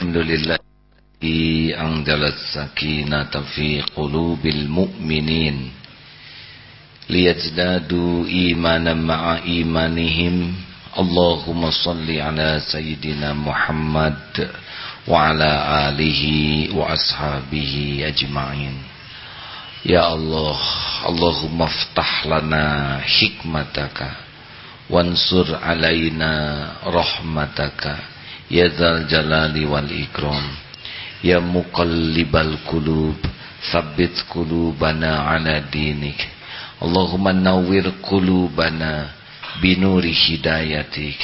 الحمد لله أنزل السكينة في قلوب المؤمنين ليزدادوا إيمانا مع إيمانهم اللهم صل على سيدنا محمد وعلى آله وأصحابه أجمعين يا الله اللهم افتح لنا حكمتك wansur alaina rahmataka ya dzal jalali wal ikram ya muqallibal qulub tsabbit qulubana ala dinik. Allahumma nawwir qulubana binuri hidayatik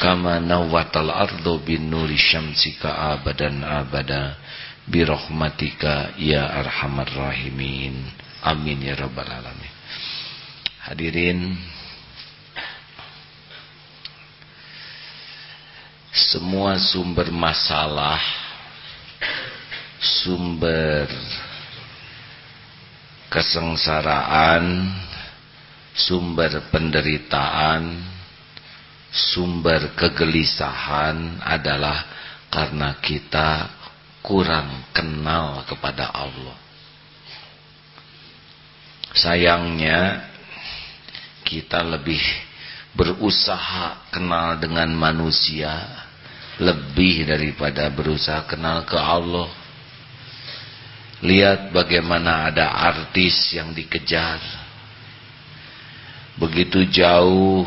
kama nawwatal ardu binuri syamsika abadan abada birahmatika ya arhamar rahimin. Amin ya rabbal alamin. Hadirin semua sumber masalah sumber kesengsaraan sumber penderitaan sumber kegelisahan adalah karena kita kurang kenal kepada Allah. Sayangnya kita lebih berusaha kenal dengan manusia lebih daripada berusaha kenal ke Allah. Lihat bagaimana ada artis yang dikejar. Begitu jauh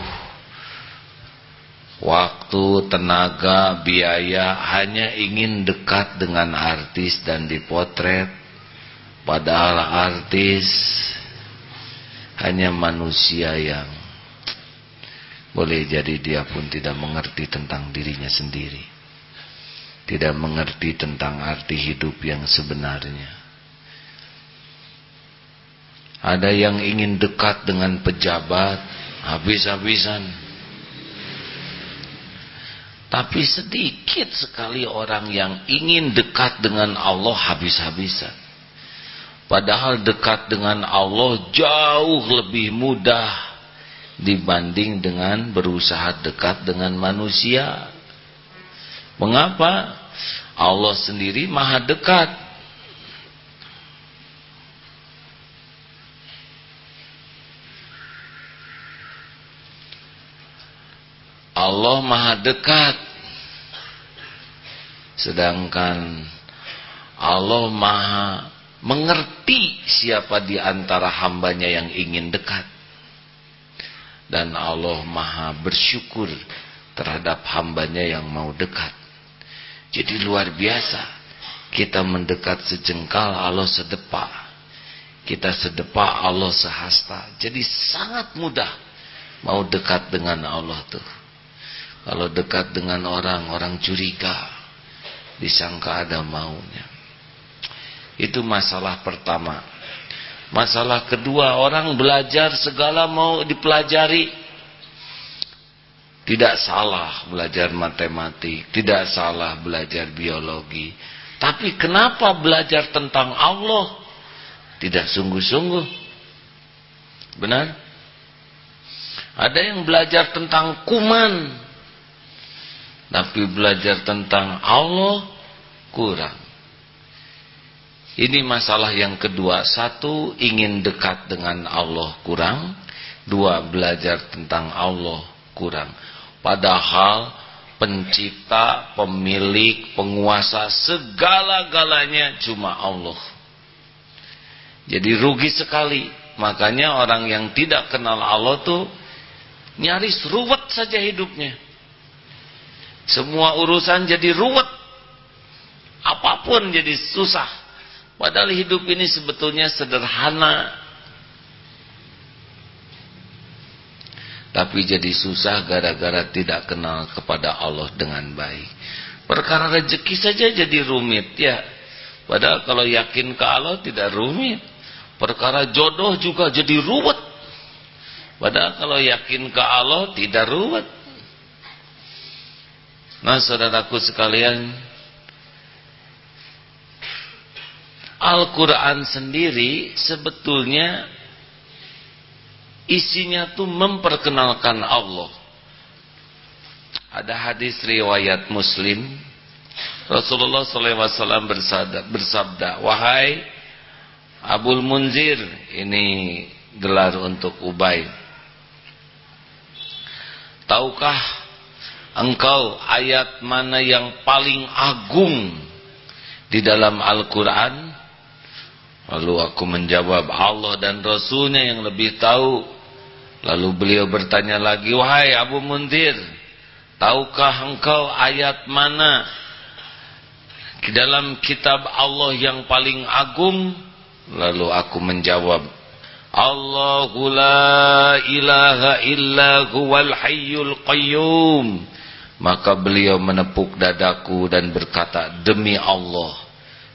waktu, tenaga, biaya hanya ingin dekat dengan artis dan dipotret. Padahal artis hanya manusia yang boleh jadi dia pun tidak mengerti tentang dirinya sendiri. Tidak mengerti tentang arti hidup yang sebenarnya. Ada yang ingin dekat dengan pejabat habis-habisan. Tapi sedikit sekali orang yang ingin dekat dengan Allah habis-habisan. Padahal dekat dengan Allah jauh lebih mudah dibanding dengan berusaha dekat dengan manusia. Mengapa? Allah sendiri maha dekat. Allah maha dekat. Sedangkan Allah maha mengerti siapa di antara hambanya yang ingin dekat dan Allah maha bersyukur terhadap hambanya yang mau dekat. Jadi luar biasa. Kita mendekat sejengkal Allah sedepa. Kita sedepa Allah sehasta. Jadi sangat mudah mau dekat dengan Allah tuh. Kalau dekat dengan orang orang curiga. Disangka ada maunya. Itu masalah pertama Masalah kedua orang belajar segala mau dipelajari. Tidak salah belajar matematik, tidak salah belajar biologi. Tapi kenapa belajar tentang Allah tidak sungguh-sungguh? Benar? Ada yang belajar tentang kuman, tapi belajar tentang Allah kurang. Ini masalah yang kedua. Satu, ingin dekat dengan Allah kurang. Dua, belajar tentang Allah kurang. Padahal pencipta, pemilik, penguasa, segala-galanya cuma Allah. Jadi rugi sekali. Makanya orang yang tidak kenal Allah tuh nyaris ruwet saja hidupnya. Semua urusan jadi ruwet. Apa pun jadi susah. Padahal hidup ini sebetulnya sederhana. Tapi jadi susah gara-gara tidak kenal kepada Allah dengan baik. Perkara rezeki saja jadi rumit ya. Padahal kalau yakin ke Allah tidak rumit. Perkara jodoh juga jadi ruwet. Padahal kalau yakin ke Allah tidak ruwet. Nah saudaraku sekalian Al-Quran sendiri sebetulnya isinya tuh memperkenalkan Allah. ada hadis riwayat Muslim. Rasulullah SAW bersabda, bersabda wahai Abul Munzir ini gelar untuk Ubay. Tahukah engkau ayat mana yang paling agung di dalam Al-Quran lalu aku menjawab Allah dan Rasulnya yang lebih tahu. Lalu beliau bertanya lagi wahai Abu Munzir tahukah engkau ayat mana di dalam kitab Allah yang paling agung? Lalu aku menjawab Allahu la ilaha illa huwal hayyul qayyum. Maka beliau menepuk dadaku dan berkata demi Allah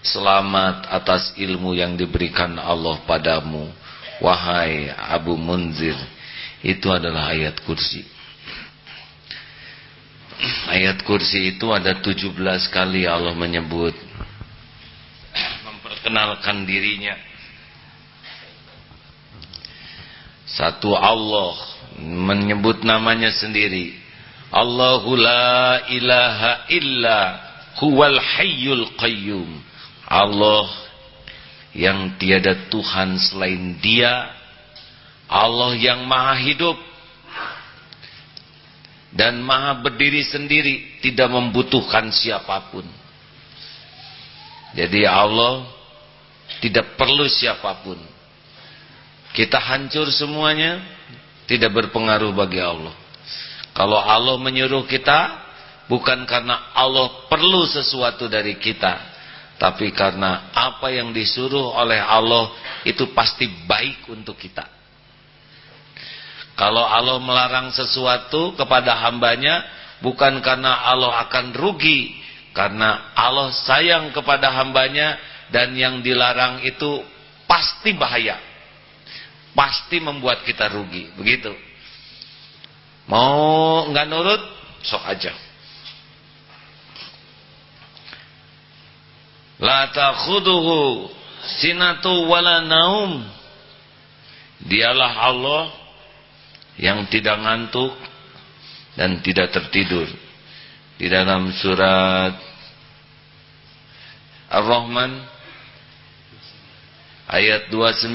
selamat atas ilmu yang diberikan Allah padamu wahai Abu Munzir itu adalah ayat kursi ayat kursi itu ada 17 kali Allah menyebut memperkenalkan dirinya satu Allah menyebut namanya sendiri. Allahu la ilaha illa huwal hayyul qayyum. Allah yang tiada Tuhan selain Dia. Allah yang maha hidup dan maha berdiri sendiri, tidak membutuhkan siapa pun. Jadi Allah tidak perlu siapa pun. Kita hancur semuanya tidak berpengaruh bagi Allah. Kalau Allah menyuruh kita bukan karena Allah perlu sesuatu dari kita, tapi karena apa yang disuruh oleh Allah itu pasti baik untuk kita. Kalau Allah melarang sesuatu kepada hambanya bukan karena Allah akan rugi, karena Allah sayang kepada hambanya dan yang dilarang itu pasti bahaya. Pasti membuat kita rugi begitu. Mau nggak nurut sok aja la takhuduhu sinatu wala naum. Dialah Allah yang tidak ngantuk dan tidak tertidur. Di dalam surat Ar-Rahman ayat 29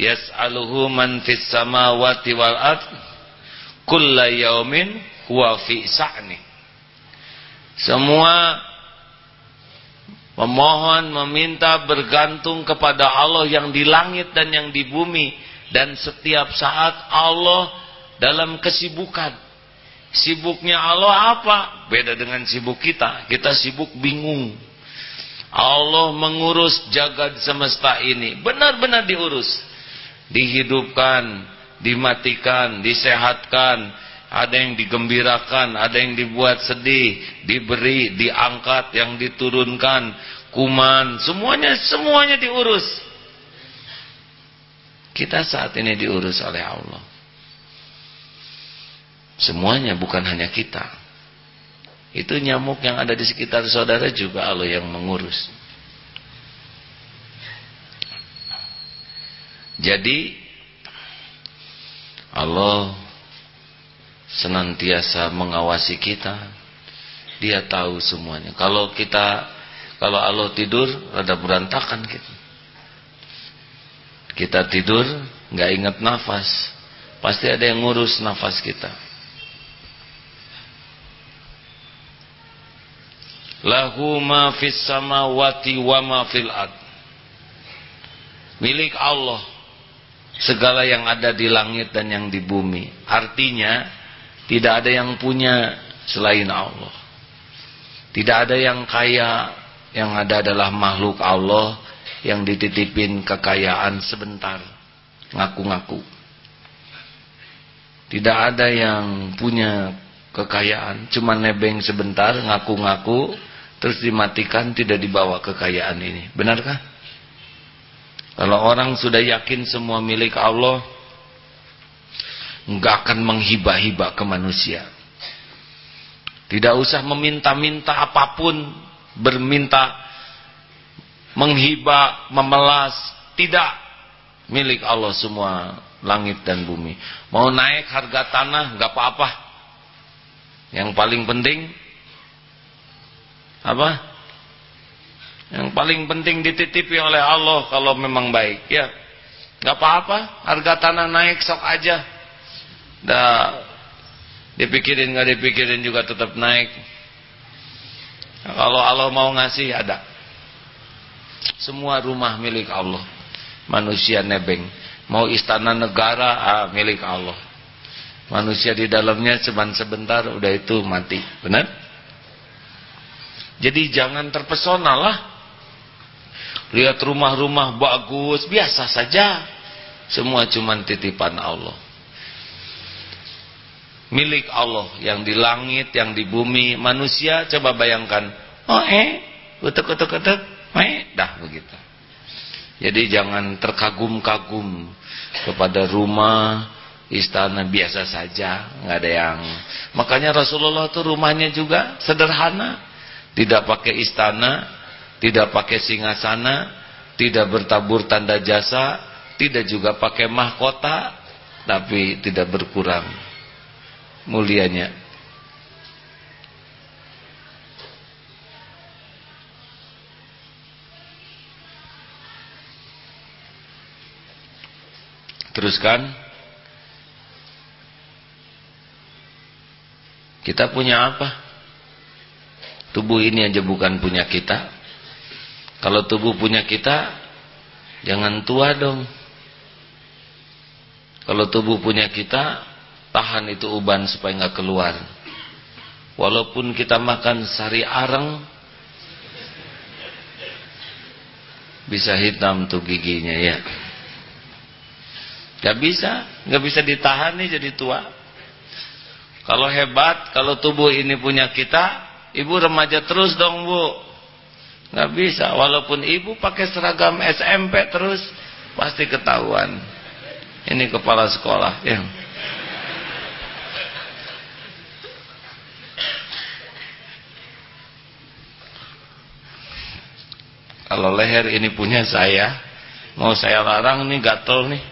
yas'aluhu man fis samawati wal ard kulla yaumin huwa fi sa'ni. Semua memohon meminta bergantung kepada Allah yang di langit dan yang di bumi. Dan setiap saat Allah dalam kesibukan. Sibuknya Allah apa? Beda dengan sibuk kita. Kita sibuk bingung. Allah mengurus jagad semesta ini. Benar-benar diurus. Dihidupkan, dimatikan, disehatkan, ada yang digembirakan, ada yang dibuat sedih, diberi, diangkat, yang diturunkan, kuman, semuanya semuanya diurus. Kita saat ini diurus oleh Allah. Semuanya bukan hanya kita. Itu nyamuk yang ada di sekitar saudara juga Allah yang mengurus. Jadi Allah senantiasa mengawasi kita. Dia tahu semuanya. Kalau kita kalau Allah tidur rada berantakan kita. Kita tidur nggak ingat nafas. Pasti ada yang ngurus nafas kita. Lahu ma fis samawati wa ma fil ard. Milik Allah segala yang ada di langit dan yang di bumi. Artinya tidak ada yang punya selain Allah. Tidak ada yang kaya, yang ada adalah makhluk Allah yang dititipin kekayaan sebentar, ngaku-ngaku. Tidak ada yang punya kekayaan, cuma nebeng sebentar, ngaku-ngaku, terus dimatikan tidak dibawa kekayaan ini. Benarkah? Kalau orang sudah yakin semua milik Allah, enggak akan menghibah-hibah ke manusia. Tidak usah meminta-minta apa pun, berminta, menghibah, memelas, tidak. Milik Allah semua langit dan bumi. Mau naik harga tanah nggak apa-apa. Yang paling penting apa? Yang paling penting dititipi oleh Allah kalau memang baik, ya. nggak apa-apa, harga tanah naik sok aja. Dah dipikirin nggak dipikirin juga tetap naik. Kalau Allah mau ngasih ada. Semua rumah milik Allah. Manusia nebeng. Mau istana negara ah, milik Allah. Manusia di dalamnya cuman sebentar udah itu mati. Benar? Jadi jangan terpesona lah. Lihat rumah-rumah bagus, biasa saja. Semua cuman titipan Allah. Milik Allah yang di langit, yang di bumi, manusia coba bayangkan. Oh eh, utek-utek-utek, eh, dah begitu. Jadi jangan terkagum-kagum kepada rumah istana biasa saja, nggak ada yang. Makanya Rasulullah tuh rumahnya juga sederhana, tidak pakai istana, tidak pakai singgasana, tidak bertabur tanda jasa, tidak juga pakai mahkota, tapi tidak berkurang mulianya. Teruskan. Kita punya apa? Tubuh ini aja bukan punya kita. Kalau tubuh punya kita, jangan tua dong. Kalau tubuh punya kita, tahan itu uban supaya nggak keluar. Walaupun kita makan sari areng, bisa hitam tuh giginya ya. Gak bisa, gak bisa ditahan nih jadi tua. Kalau hebat, kalau tubuh ini punya kita, ibu remaja terus dong bu. Gak bisa, walaupun ibu pakai seragam SMP terus, pasti ketahuan. Ini kepala sekolah ya. Kalau leher ini punya saya, mau saya larang nih gatel nih.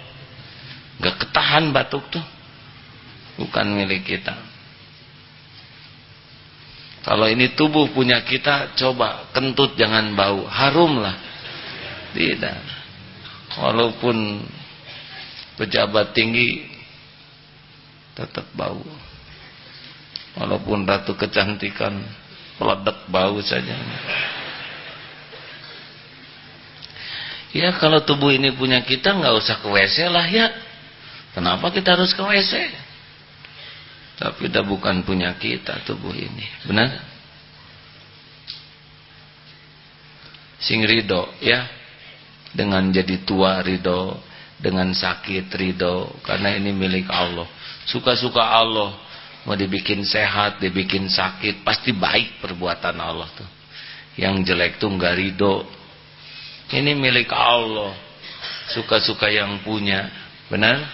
Gak ketahan batuk tuh. Bukan milik kita. Kalau ini tubuh punya kita, coba kentut jangan bau. Harum lah. Tidak. Walaupun pejabat tinggi tetap bau. Walaupun ratu kecantikan peledak bau saja. Ya kalau tubuh ini punya kita nggak usah ke WC lah ya. Kenapa kita harus ke WC? Tapi dah bukan punya kita tubuh ini. Benar? Sing ridho ya. Dengan jadi tua ridho. Dengan sakit ridho. Karena ini milik Allah. Suka-suka Allah. Mau dibikin sehat, dibikin sakit. Pasti baik perbuatan Allah tuh. Yang jelek tuh nggak ridho. Ini milik Allah. Suka-suka yang punya. Benar?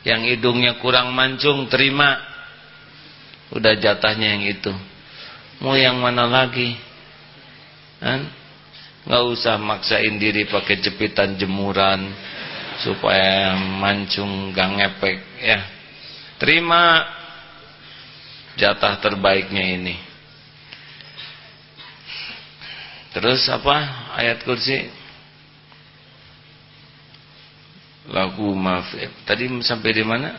Yang hidungnya kurang mancung terima. Udah jatahnya yang itu. Mau yang mana lagi? Kan? Gak usah maksain diri pakai jepitan jemuran supaya mancung gak ngepek ya. Terima jatah terbaiknya ini. Terus apa? Ayat kursi? lahu ma tadi sampai di mana?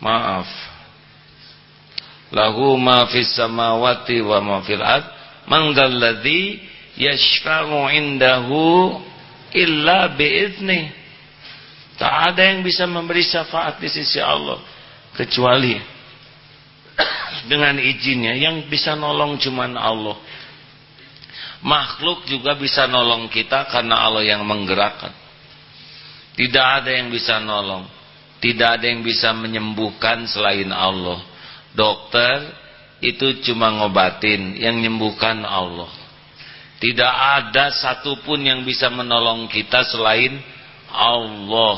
Maaf. Lahu ma fis samawati wa ma fil ard. Man dzalladzi yashfa'u indahu illa bi'izni tak ada yang bisa memberi syafaat di sisi Allah kecuali dengan izinnya yang bisa nolong cuman Allah Makhluk juga bisa nolong kita karena Allah yang menggerakkan. Tidak ada yang bisa nolong. Tidak ada yang bisa menyembuhkan selain Allah. Dokter itu cuma ngobatin, yang menyembuhkan Allah. Tidak ada satupun yang bisa menolong kita selain Allah.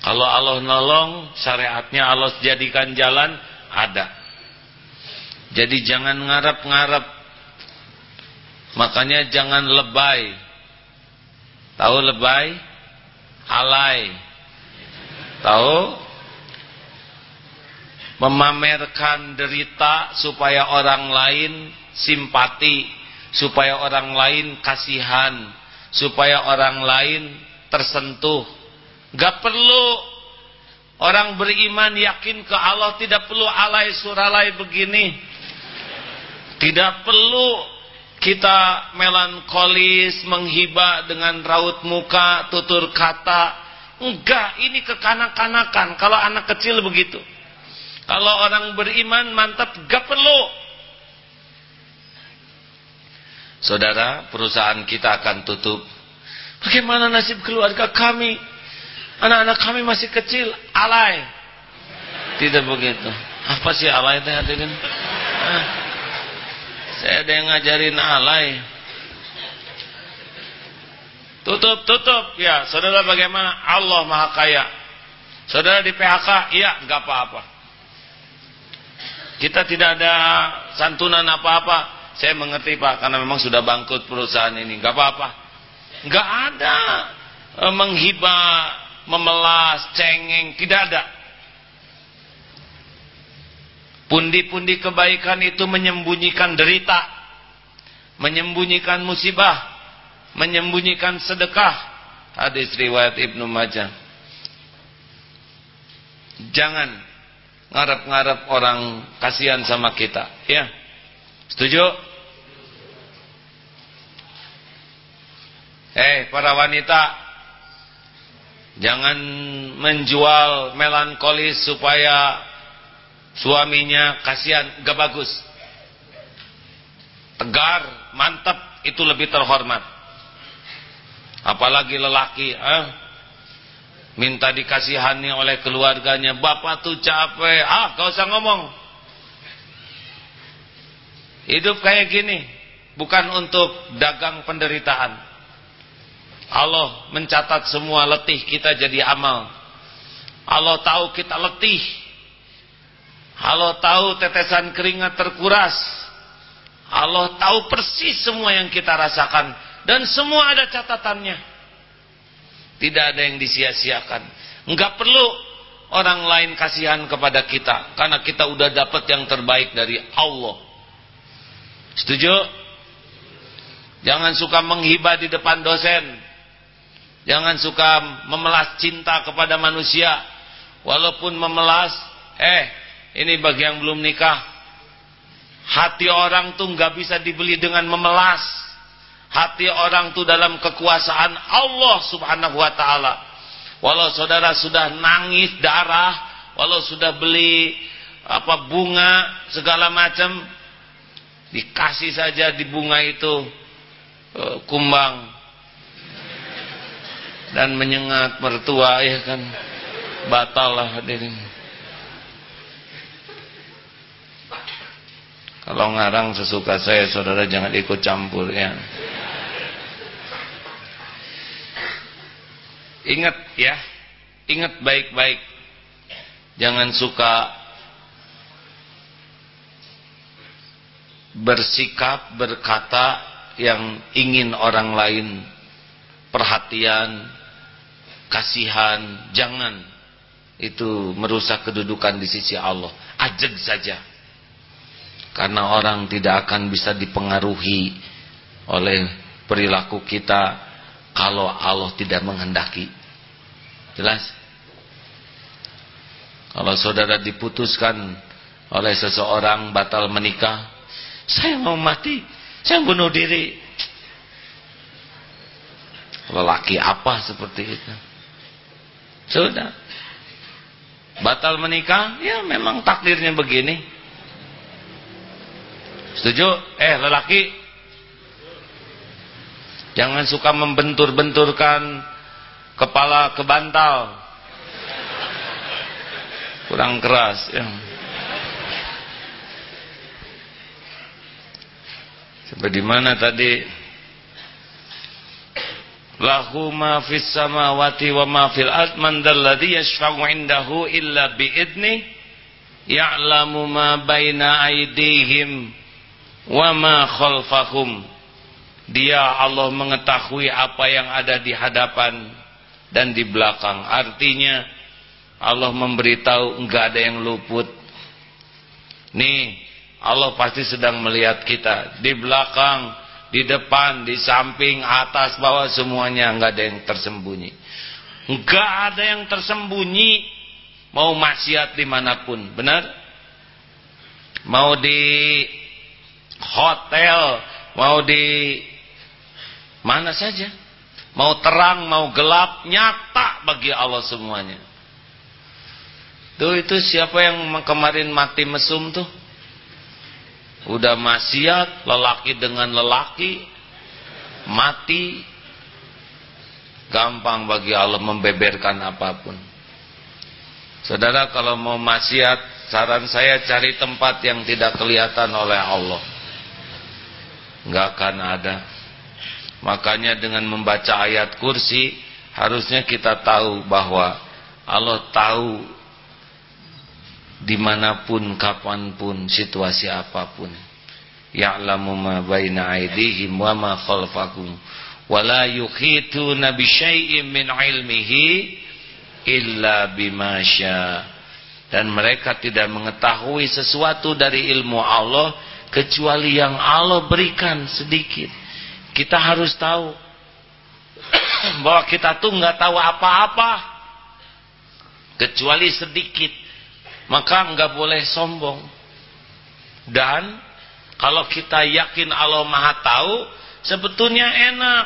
Kalau Allah nolong, syariatnya Allah jadikan jalan, ada. Jadi jangan ngarap-ngarap Makanya jangan lebay Tahu lebay? Alay. Tahu? Memamerkan derita supaya orang lain simpati, supaya orang lain kasihan, supaya orang lain tersentuh. Gak perlu orang beriman yakin ke Allah tidak perlu alay suralay begini. Tidak perlu kita melankolis, menghibah dengan raut muka, tutur kata. Enggak, ini kekanak-kanakan. Kalau anak kecil begitu. Kalau orang beriman mantap, enggak perlu. Saudara, perusahaan kita akan tutup. Bagaimana nasib keluarga kami? Anak-anak kami masih kecil, alay. Tidak begitu. Apa sih alay itu hadirin? Ah. Saya ada yang ngajarin alay. Tutup, tutup. Ya, saudara bagaimana? Allah Maha Kaya. Saudara di PHK, iya, nggak apa-apa. Kita tidak ada santunan apa-apa. Saya mengerti Pak, karena memang sudah bangkrut perusahaan ini. Nggak apa-apa. Nggak ada e, menghibah, memelas, cengeng, tidak ada. Pundi-pundi kebaikan itu menyembunyikan derita, menyembunyikan musibah, menyembunyikan sedekah. Hadis riwayat Ibnu Majah. Jangan ngarep-ngarep orang kasihan sama kita, ya. Setuju? Eh, para wanita, jangan menjual melankolis supaya Suaminya kasihan, gak bagus. Tegar, mantap, itu lebih terhormat. Apalagi lelaki, eh? minta dikasihani oleh keluarganya. Bapak tuh capek, ah gak usah ngomong. Hidup kayak gini, bukan untuk dagang penderitaan. Allah mencatat semua letih kita jadi amal. Allah tahu kita letih Allah tahu tetesan keringat terkuras. Allah tahu persis semua yang kita rasakan. Dan semua ada catatannya. Tidak ada yang disia-siakan. Enggak perlu orang lain kasihan kepada kita. Karena kita udah dapat yang terbaik dari Allah. Setuju? Jangan suka menghibah di depan dosen. Jangan suka memelas cinta kepada manusia. Walaupun memelas, eh ini bagi yang belum nikah. Hati orang tuh nggak bisa dibeli dengan memelas. Hati orang tuh dalam kekuasaan Allah Subhanahu wa taala. Walau saudara sudah nangis darah, walau sudah beli apa bunga segala macam dikasih saja di bunga itu uh, kumbang dan menyengat mertua ya kan batal lah hadirin Kalau ngarang sesuka saya, saudara jangan ikut campur ya. Ingat ya, ingat baik-baik. Jangan suka bersikap, berkata yang ingin orang lain perhatian, kasihan, jangan. Itu merusak kedudukan di sisi Allah. Ajak saja karena orang tidak akan bisa dipengaruhi oleh perilaku kita kalau Allah tidak menghendaki. Jelas? Kalau saudara diputuskan oleh seseorang batal menikah, saya mau mati, saya bunuh diri. Lelaki apa seperti itu? Sudah. Batal menikah, ya memang takdirnya begini. Setuju? Eh lelaki Jangan suka membentur-benturkan Kepala ke bantal Kurang keras ya. Sampai di mana tadi? Lahu ma fis samawati wa ma fil ard man dalladhi yashfa'u 'indahu illa bi idni ya'lamu ma baina aydihim wa ma khalfahum Dia Allah mengetahui apa yang ada di hadapan dan di belakang. Artinya Allah memberitahu enggak ada yang luput. Nih, Allah pasti sedang melihat kita di belakang, di depan, di samping, atas, bawah semuanya enggak ada yang tersembunyi. Enggak ada yang tersembunyi mau maksiat di mana pun, benar? Mau di hotel, mau di Mana saja. Mau terang, mau gelap, nyata bagi Allah semuanya. Tuh itu siapa yang kemarin mati mesum tuh? Udah maksiat, lelaki dengan lelaki, mati. Gampang bagi Allah membeberkan apa pun. Saudara kalau mau maksiat, saran saya cari tempat yang tidak kelihatan oleh Allah. Enggak akan ada. Makanya dengan membaca ayat kursi harusnya kita tahu bahwa Allah tahu di mana pun, kapan pun, situasi apa pun. Ya'lamu ma baina aydihim wa ma khalfakum wa la yukhituna bi syai'in min ilmihi illa bima Dan mereka tidak mengetahui sesuatu dari ilmu Allah kecuali yang Allah berikan sedikit. Kita harus tahu bahwa kita tuh nggak tahu apa-apa kecuali sedikit. Maka nggak boleh sombong. Dan kalau kita yakin Allah Maha tahu, sebetulnya enak.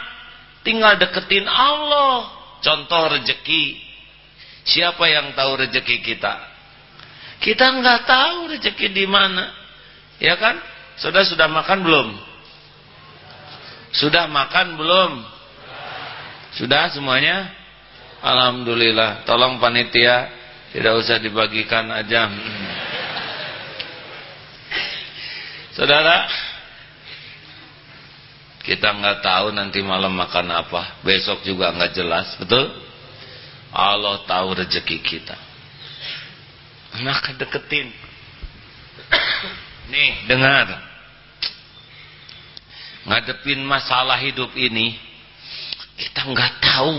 Tinggal deketin Allah. Contoh rezeki. Siapa yang tahu rezeki kita? Kita nggak tahu rezeki di mana. Ya kan? Sudah sudah makan belum? Sudah makan belum? Sudah semuanya? Alhamdulillah. Tolong panitia tidak usah dibagikan aja. Saudara, kita nggak tahu nanti malam makan apa. Besok juga nggak jelas, betul? Allah tahu rezeki kita. Maka deketin. Nih, dengar. Ngadepin masalah hidup ini kita nggak tahu.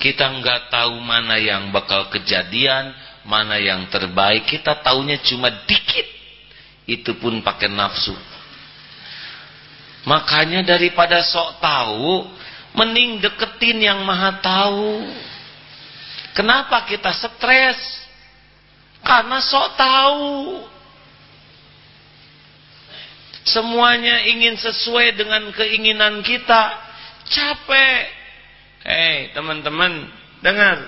Kita nggak tahu mana yang bakal kejadian mana yang terbaik. Kita taunya cuma dikit. Itu pun pakai nafsu. Makanya daripada sok tahu mending deketin yang maha tahu. Kenapa kita stres? Karena sok tahu semuanya ingin sesuai dengan keinginan kita. Capek. Hei teman-teman dengar.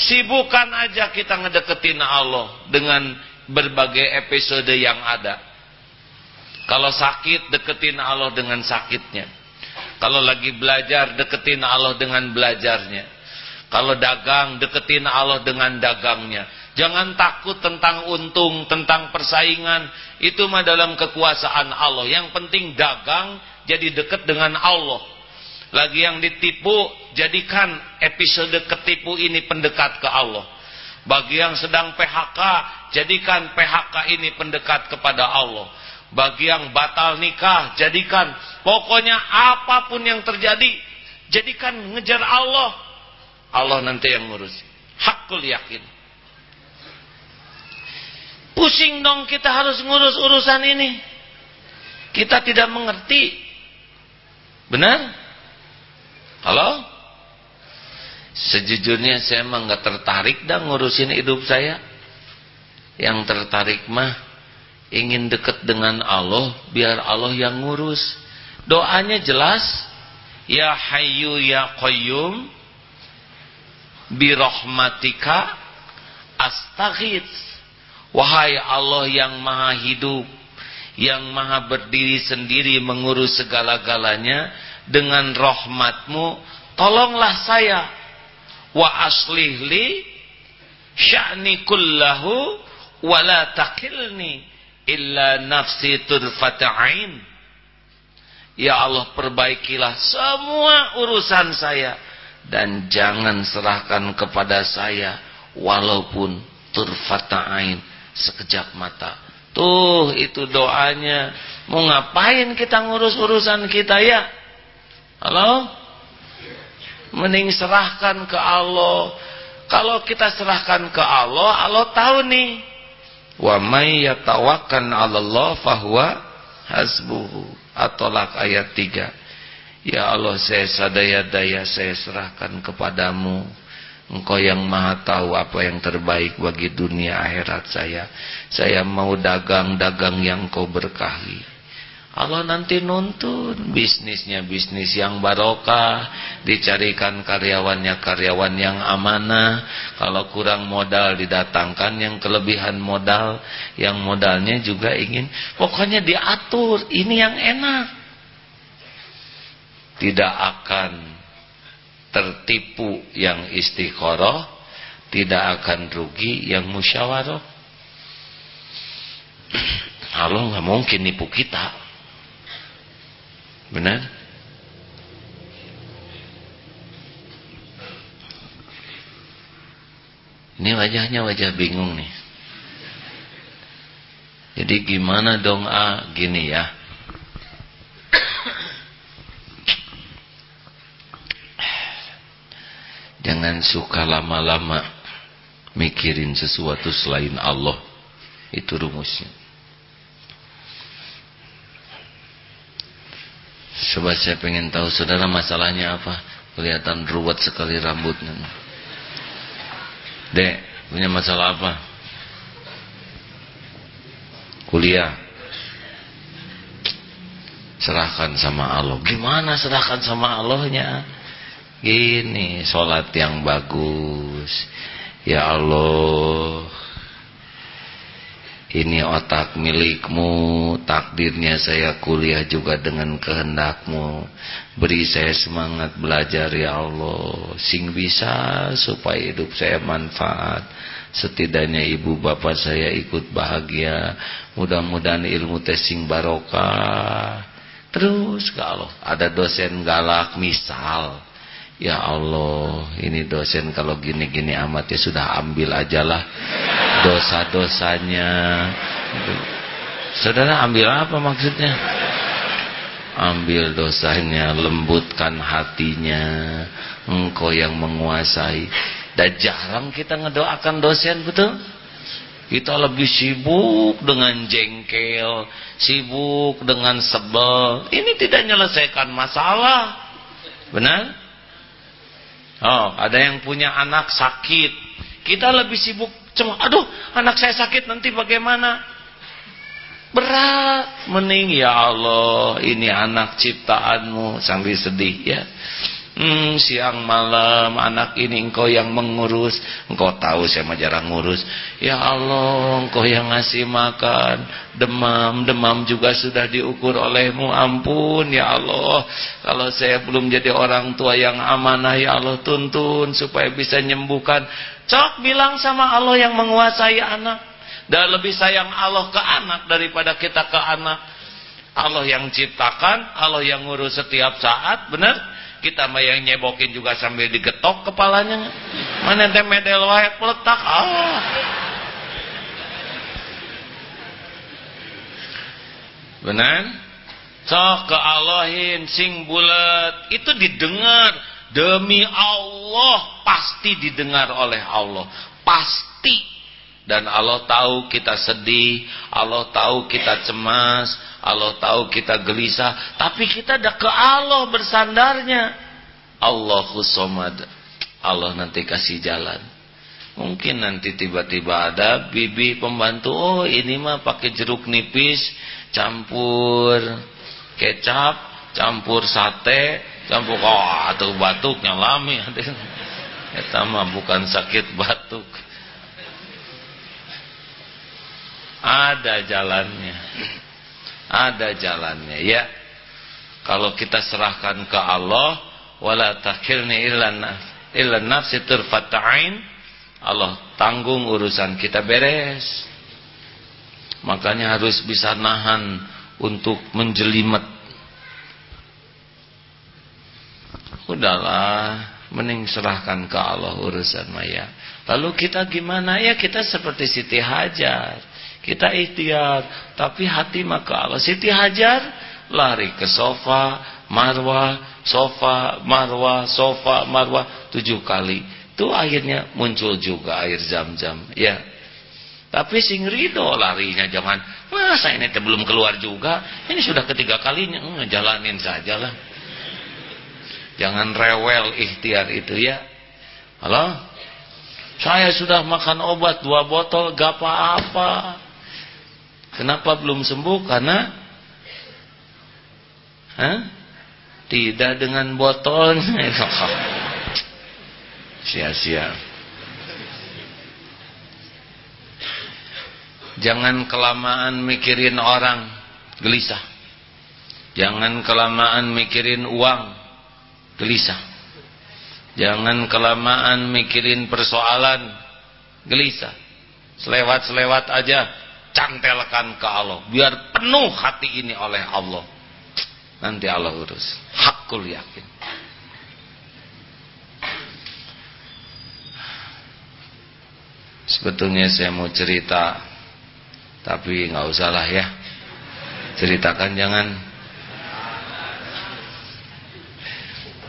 Sibukkan aja kita ngedeketin Allah dengan berbagai episode yang ada. Kalau sakit deketin Allah dengan sakitnya. Kalau lagi belajar deketin Allah dengan belajarnya. Kalau dagang deketin Allah dengan dagangnya Jangan takut tentang untung, tentang persaingan. Itu mah dalam kekuasaan Allah. Yang penting dagang jadi dekat dengan Allah. Lagi yang ditipu, jadikan episode ketipu ini pendekat ke Allah. Bagi yang sedang PHK, jadikan PHK ini pendekat kepada Allah. Bagi yang batal nikah, jadikan. Pokoknya apa pun yang terjadi, jadikan ngejar Allah. Allah nanti yang ngurus. Hakul yakin. Pusing dong kita harus ngurus urusan ini. Kita tidak mengerti. Benar? Halo? Sejujurnya saya emang gak tertarik dah ngurusin hidup saya. Yang tertarik mah ingin dekat dengan Allah biar Allah yang ngurus. Doanya jelas. Ya Hayyu ya Qayyum bi rahmatika astaghits Wahai Allah yang maha hidup Yang maha berdiri sendiri mengurus segala-galanya Dengan rahmatmu Tolonglah saya. Wa aslih li Sya'ni kullahu Wala takilni Illa nafsi turfata'in Ya Allah perbaikilah semua urusan saya Dan jangan serahkan kepada saya Walaupun turfata'in sekejap mata Tuh itu doanya. Mau ngapain kita ngurus urusan kita ya? Halo? Mending serahkan ke Allah. Kalau kita serahkan ke Allah, Allah tahu nih. Wa may yatawakkal 'ala Allah fahuwa hasbuhu. Atolak ayat 3. Ya Allah, saya sadaya-daya saya serahkan kepadamu. Engkau yang maha tahu apa yang terbaik bagi dunia akhirat saya. Saya mau dagang-dagang yang kau berkahi. Allah nanti nuntun bisnisnya bisnis yang barokah, dicarikan karyawannya karyawan yang amanah. Kalau kurang modal didatangkan yang kelebihan modal, yang modalnya juga ingin. Pokoknya diatur, ini yang enak. Tidak akan tertipu yang istiqoroh tidak akan rugi yang musyawarah. Allah nggak mungkin nipu kita. Benar? Ini wajahnya wajah bingung nih. Jadi gimana dong ah gini ya Jangan suka lama-lama mikirin sesuatu selain Allah. Itu rumusnya. Coba saya pengen tahu saudara masalahnya apa. Kelihatan ruwet sekali rambutnya. Dek, punya masalah apa? Kuliah. Serahkan sama Allah. Gimana serahkan sama Allahnya? Gini sholat yang bagus. Ya Allah. Ini otak milikmu. Takdirnya saya kuliah juga dengan kehendakmu. Beri saya semangat belajar ya Allah. Sing bisa supaya hidup saya manfaat. Setidaknya ibu bapak saya ikut bahagia. Mudah-mudahan ilmu tesing barokah. Terus kalau ada dosen galak misal Ya Allah, ini dosen kalau gini-gini amat ya sudah ambil ajalah dosa-dosanya. Saudara ambil apa maksudnya? Ambil dosanya, lembutkan hatinya. Engkau yang menguasai. Dan jarang kita ngedoakan dosen, betul? Kita lebih sibuk dengan jengkel, sibuk dengan sebel. Ini tidak menyelesaikan masalah. Benar? Oh, ada yang punya anak sakit. Kita lebih sibuk cuma, aduh, anak saya sakit nanti bagaimana? Berat, mending ya Allah, ini anak ciptaanmu sambil sedih ya. Hmm, siang malam anak ini engkau yang mengurus. Engkau tahu saya mah jarang ngurus. Ya Allah, engkau yang ngasih makan. Demam, demam juga sudah diukur olehmu. Ampun ya Allah. Kalau saya belum jadi orang tua yang amanah ya Allah tuntun supaya bisa nyembuhkan. Cok bilang sama Allah yang menguasai anak. Dan lebih sayang Allah ke anak daripada kita ke anak. Allah yang ciptakan, Allah yang ngurus setiap saat, benar? Kita mah yang nyebokin juga sambil digetok kepalanya. Mana ente medel wae peletak? Ah. Benar? Sok ke Allahin sing bulat. Itu didengar. Demi Allah pasti didengar oleh Allah. Pasti dan Allah tahu kita sedih Allah tahu kita cemas Allah tahu kita gelisah, tapi kita ada ke Allah bersandarnya. Allahu somad. Allah nanti kasih jalan. Mungkin nanti tiba-tiba ada bibi pembantu, oh ini mah pakai jeruk nipis, campur kecap, campur sate, campur oh atau batuk nyalami. Eta mah bukan sakit batuk. Ada jalannya. Ada jalannya ya. Kalau kita serahkan ke Allah wala takilni illa nafsi turfata'in Allah tanggung urusan kita beres. Makanya harus bisa nahan untuk menjelimet. Udahlah mending serahkan ke Allah urusan maya. Lalu kita gimana? Ya kita seperti Siti Hajar Kita ikhtiar, tapi hati maka Allah. Siti Hajar lari ke sofa, marwah, sofa, marwah, sofa, marwah tujuh kali. Itu akhirnya muncul juga air zam-zam. Ya. Tapi sing Rido larinya jangan, masa ini belum keluar juga. Ini sudah ketiga kalinya, ngejalanin saja lah. Jangan rewel ikhtiar itu ya. Halo? Saya sudah makan obat dua botol, gak apa-apa. Kenapa belum sembuh? Karena Hah? Tidak dengan botolnya. Sia-sia. Jangan kelamaan mikirin orang, gelisah. Jangan kelamaan mikirin uang, gelisah. Jangan kelamaan mikirin persoalan, gelisah. Selewat-selewat aja, cantelkan ke Allah. Biar penuh hati ini oleh Allah. Nanti Allah urus. Hakul yakin. Sebetulnya saya mau cerita Tapi nggak usah lah ya Ceritakan jangan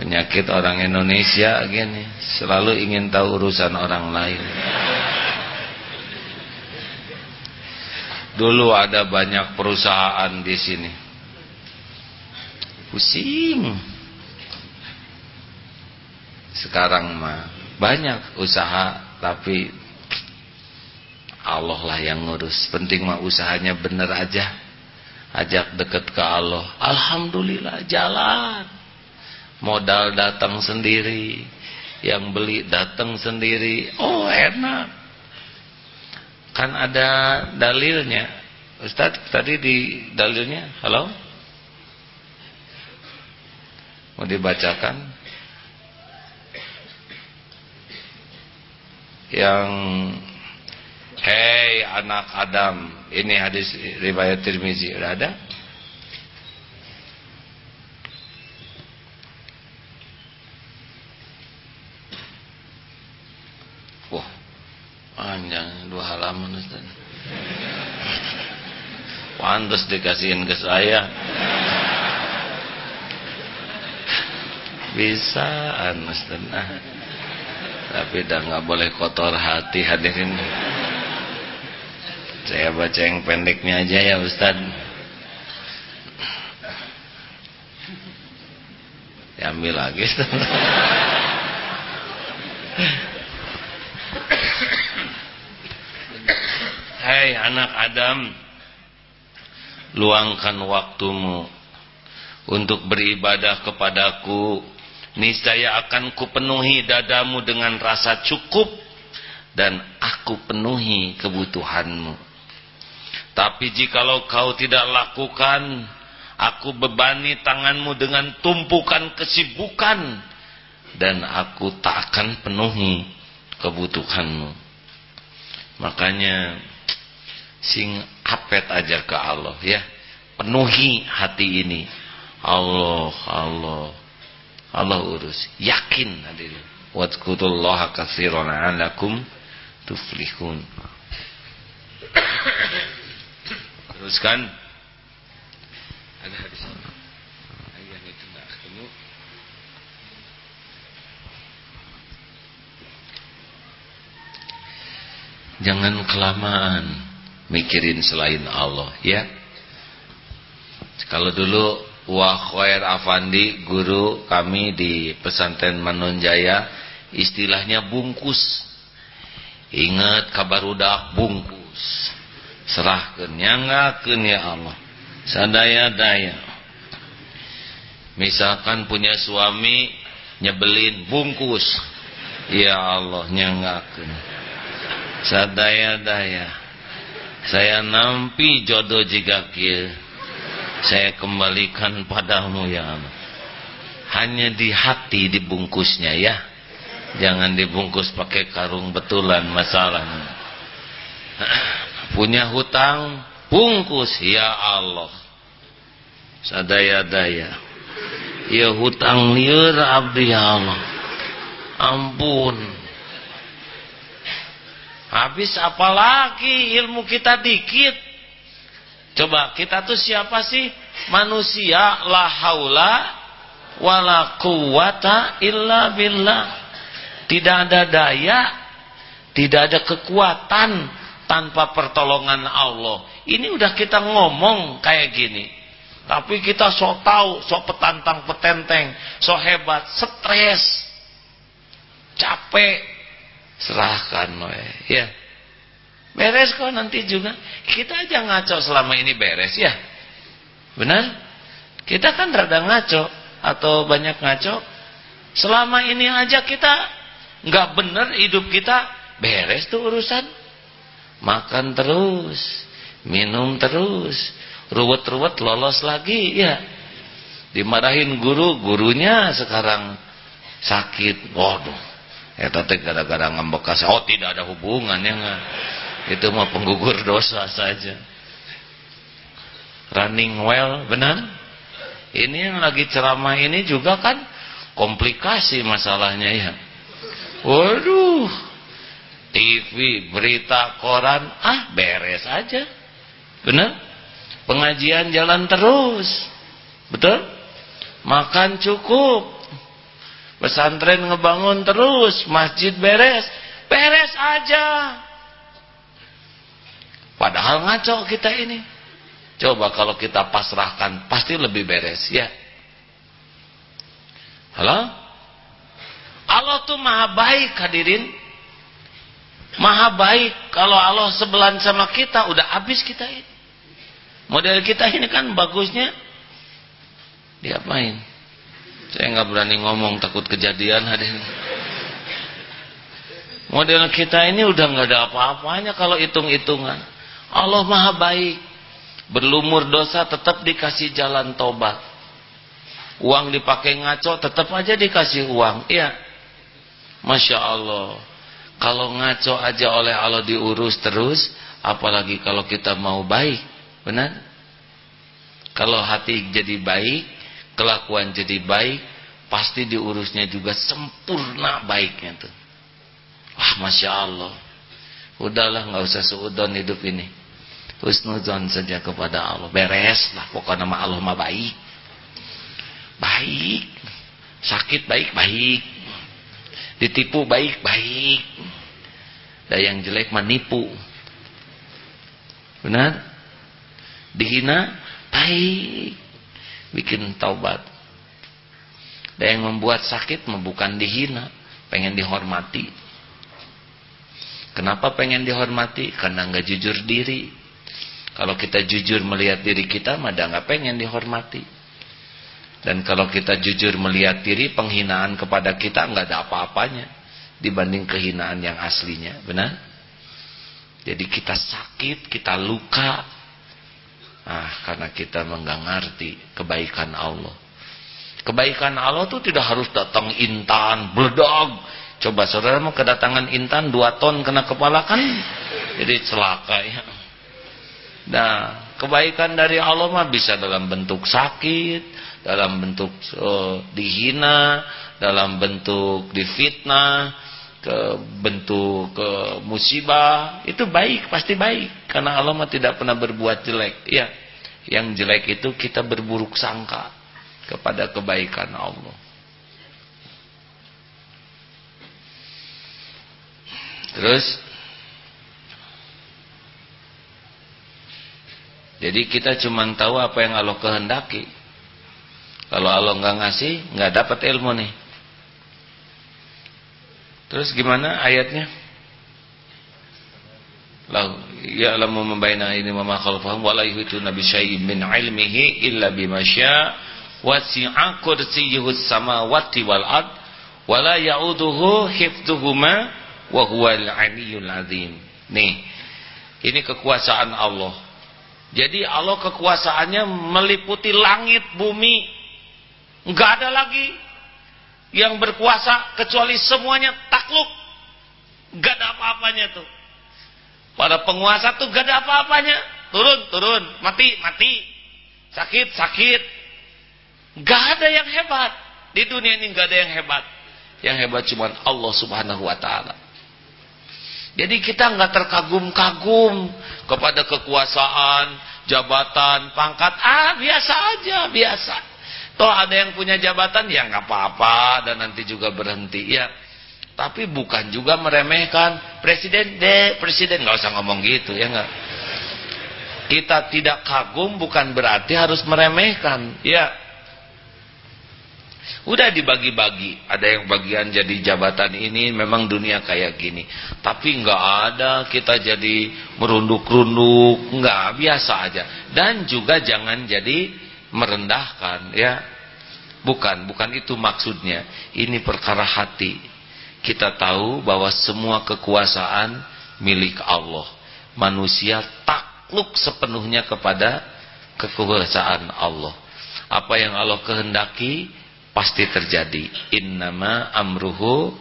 Penyakit orang Indonesia gini Selalu ingin tahu urusan orang lain Dulu ada banyak perusahaan di sini. Pusing. Sekarang mah banyak usaha tapi Allah lah yang ngurus. Penting mah usahanya bener aja. Ajak deket ke Allah. Alhamdulillah jalan. Modal datang sendiri. Yang beli datang sendiri. Oh enak kan ada dalilnya. Ustaz tadi di dalilnya halo? Mau dibacakan? Yang Hei anak Adam ini hadis riwayat Tirmizi. Ada Panjang dua halaman Ustaz. Pantas dikasihin ke saya. Bisa Ustaz. Nah. Tapi dah nggak boleh kotor hati hadirin. Saya baca yang pendeknya aja ya Ustaz. Ambil lagi Ustaz. Hai anak Adam. Luangkan waktumu Untuk beribadah kepadaku. Niscaya akan kupenuhi dadamu dengan rasa cukup Dan aku penuhi kebutuhanmu. Tapi jikalau kau tidak lakukan Aku bebani tanganmu dengan tumpukan kesibukan Dan aku tak akan penuhi kebutuhanmu. Makanya sing apet aja ke Allah ya. Penuhi hati ini. Allah Allah. Allah urus. Yakin hadirin wadkutullaha katsiran alakum tuflihun. Teruskan. Ada hadis yang itu enggak ketemu. Jangan kelamaan mikirin selain Allah ya. Kalau dulu Wah Khair Afandi guru kami di pesantren Manunjaya istilahnya bungkus. Ingat kabar udah bungkus. Serahkan nyangakan ya Allah. Sadaya daya misalkan punya suami nyebelin bungkus. Ya Allah nyangakan sadaya daya saya nampi jodoh jika saya kembalikan padamu ya Allah. Hanya di hati dibungkusnya ya. Jangan dibungkus pakai karung betulan masalahnya punya hutang bungkus ya Allah. Sadaya-daya. Ya hutang liur abdi ya Allah. Ampun Habis apalagi ilmu kita dikit. Coba kita tuh siapa sih? Manusia la haula wala quwata illa billah. Tidak ada daya, tidak ada kekuatan tanpa pertolongan Allah. Ini udah kita ngomong kayak gini. Tapi kita sok tahu, sok petantang petenteng, sok hebat, stres, capek, serahkan we. ya. Beres kok nanti juga. Kita aja ngaco selama ini beres ya. Benar? Kita kan rada ngaco atau banyak ngaco. Selama ini aja kita nggak bener hidup kita beres tuh urusan. Makan terus minum terus ruwet-ruwet lolos lagi ya. Dimarahin guru gurunya sekarang sakit. Waduh Eta teh gara-gara ngambek kasih. Oh tidak ada hubungannya nggak. Itu mah penggugur dosa saja. Running well, benar? Ini yang lagi ceramah ini juga kan komplikasi masalahnya ya. Waduh. TV, berita, koran, ah beres aja. Benar? Pengajian jalan terus. Betul? Makan cukup Pesantren ngebangun terus, masjid beres, beres aja. Padahal ngaco kita ini. Coba kalau kita pasrahkan, pasti lebih beres, ya. Halo? Allah tuh maha baik hadirin. Maha baik. Kalau Allah sebelan sama kita, udah habis kita ini. Model kita ini kan bagusnya diapain? Saya nggak berani ngomong takut kejadian hadir. Model kita ini udah nggak ada apa-apanya kalau hitung-hitungan. Allah maha baik. Berlumur dosa tetap dikasih jalan tobat. Uang dipakai ngaco tetap aja dikasih uang. Iya. Masya Allah. Kalau ngaco aja oleh Allah diurus terus. Apalagi kalau kita mau baik. Benar? Kalau hati jadi baik kelakuan jadi baik pasti diurusnya juga sempurna baiknya tuh. Wah masya Allah. Udahlah nggak usah seudon hidup ini. Husnuzon saja kepada Allah. Beres lah pokoknya nama Allah mah baik. Baik. Sakit baik baik. Ditipu baik baik. Dan yang jelek menipu benar? Dihina? Baik bikin taubat. Dan yang membuat sakit bukan dihina pengen dihormati. Kenapa pengen dihormati? Karena nggak jujur diri. Kalau kita jujur melihat diri kita mah nggak pengen dihormati. Dan kalau kita jujur melihat diri penghinaan kepada kita nggak ada apa-apanya dibanding kehinaan yang aslinya benar? Jadi kita sakit kita luka Ah, karena kita ngerti kebaikan Allah. Kebaikan Allah itu tidak harus datang intan, bledog. Coba saudara mau kedatangan intan dua ton kena kepala kan jadi celaka ya. Nah, kebaikan dari Allah mah bisa dalam bentuk sakit, dalam bentuk uh, dihina, dalam bentuk difitnah, ke bentuk ke musibah itu baik pasti baik. Karena Allah mah tidak pernah berbuat jelek. Ya yang jelek itu kita berburuk sangka kepada kebaikan Allah. Terus jadi kita cuma tahu apa yang Allah kehendaki. Kalau Allah nggak ngasih nggak dapat ilmu nih Terus gimana ayatnya? Lahu ya'lamu ma baina aydihim wa ma khalfahum wa la yuhituna bi min 'ilmihi illa bima syaa wasi'a kursiyyuhu samawati wal ard wa la ya'uduhu hifdhuhuma wa huwal 'azim. Nih. Ini kekuasaan Allah. Jadi Allah kekuasaannya meliputi langit, bumi. Enggak ada lagi yang berkuasa kecuali semuanya takluk. Gak ada apa-apanya tuh. Para penguasa tuh gak ada apa-apanya. Turun, turun, mati, mati. Sakit, sakit. Gak ada yang hebat. Di dunia ini gak ada yang hebat. Yang hebat cuma Allah subhanahu wa ta'ala. Jadi kita nggak terkagum-kagum kepada kekuasaan, jabatan, pangkat. Ah biasa aja, biasa. Toh ada yang punya jabatan ya nggak apa-apa dan nanti juga berhenti ya. Tapi bukan juga meremehkan presiden deh, presiden nggak usah ngomong gitu ya nggak. Kita tidak kagum bukan berarti harus meremehkan, ya. Udah dibagi-bagi, ada yang bagian jadi jabatan ini memang dunia kayak gini. Tapi nggak ada kita jadi merunduk-runduk, nggak biasa aja. Dan juga jangan jadi merendahkan, ya. Bukan, bukan itu maksudnya. Ini perkara hati. Kita tahu bahwa semua kekuasaan milik Allah. Manusia takluk sepenuhnya kepada kekuasaan Allah. Apa yang Allah kehendaki pasti terjadi innama amruhu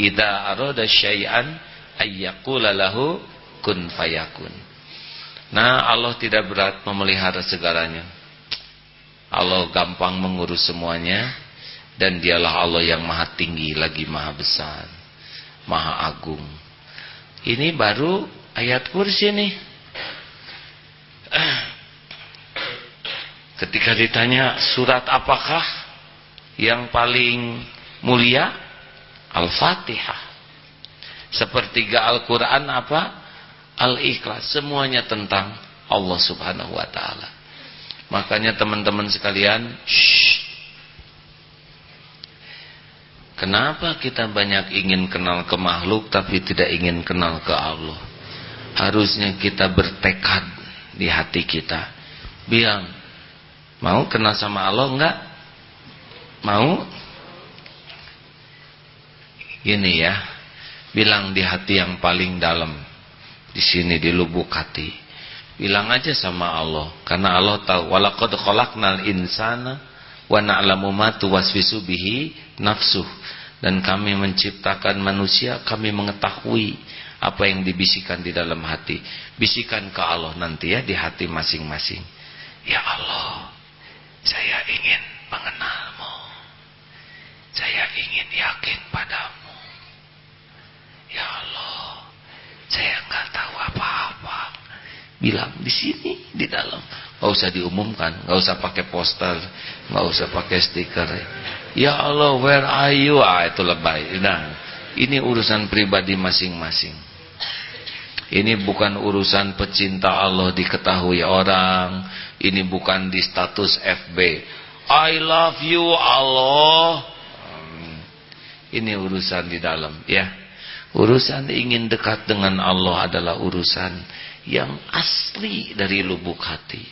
idza arada syai'an ayyaqula lahu kun fayakun nah Allah tidak berat memelihara segalanya Allah gampang mengurus semuanya dan dialah Allah yang maha tinggi lagi maha besar maha agung ini baru ayat kursi nih ketika ditanya surat apakah yang paling mulia Al-Fatihah. Sepertiga Al-Qur'an apa? Al-Ikhlas. Semuanya tentang Allah Subhanahu wa taala. Makanya teman-teman sekalian, shh. Kenapa kita banyak ingin kenal ke makhluk tapi tidak ingin kenal ke Allah? Harusnya kita bertekad di hati kita. Bilang, mau kenal sama Allah enggak? Mau? Ini ya. Bilang di hati yang paling dalam. Di sini di lubuk hati. Bilang aja sama Allah. Karena Allah tahu. Walaqad khalaqnal insana wa na'lamu ma tuwaswisu bihi nafsuh. Dan kami menciptakan manusia, kami mengetahui apa yang dibisikkan di dalam hati. Bisikan ke Allah nanti ya di hati masing-masing. Ya Allah, saya ingin mengenalmu. Saya ingin yakin padamu. Ya Allah, saya nggak tahu apa-apa. Bilang di sini, di dalam. Nggak usah diumumkan, nggak usah pakai poster, nggak usah pakai stiker. Ya Allah, where are you? Ah, itu lebay. Nah, ini urusan pribadi masing-masing. Ini bukan urusan pecinta Allah diketahui orang. Ini bukan di status FB. I love you Allah. Ini urusan di dalam ya. Urusan ingin dekat dengan Allah adalah urusan yang asli dari lubuk hati.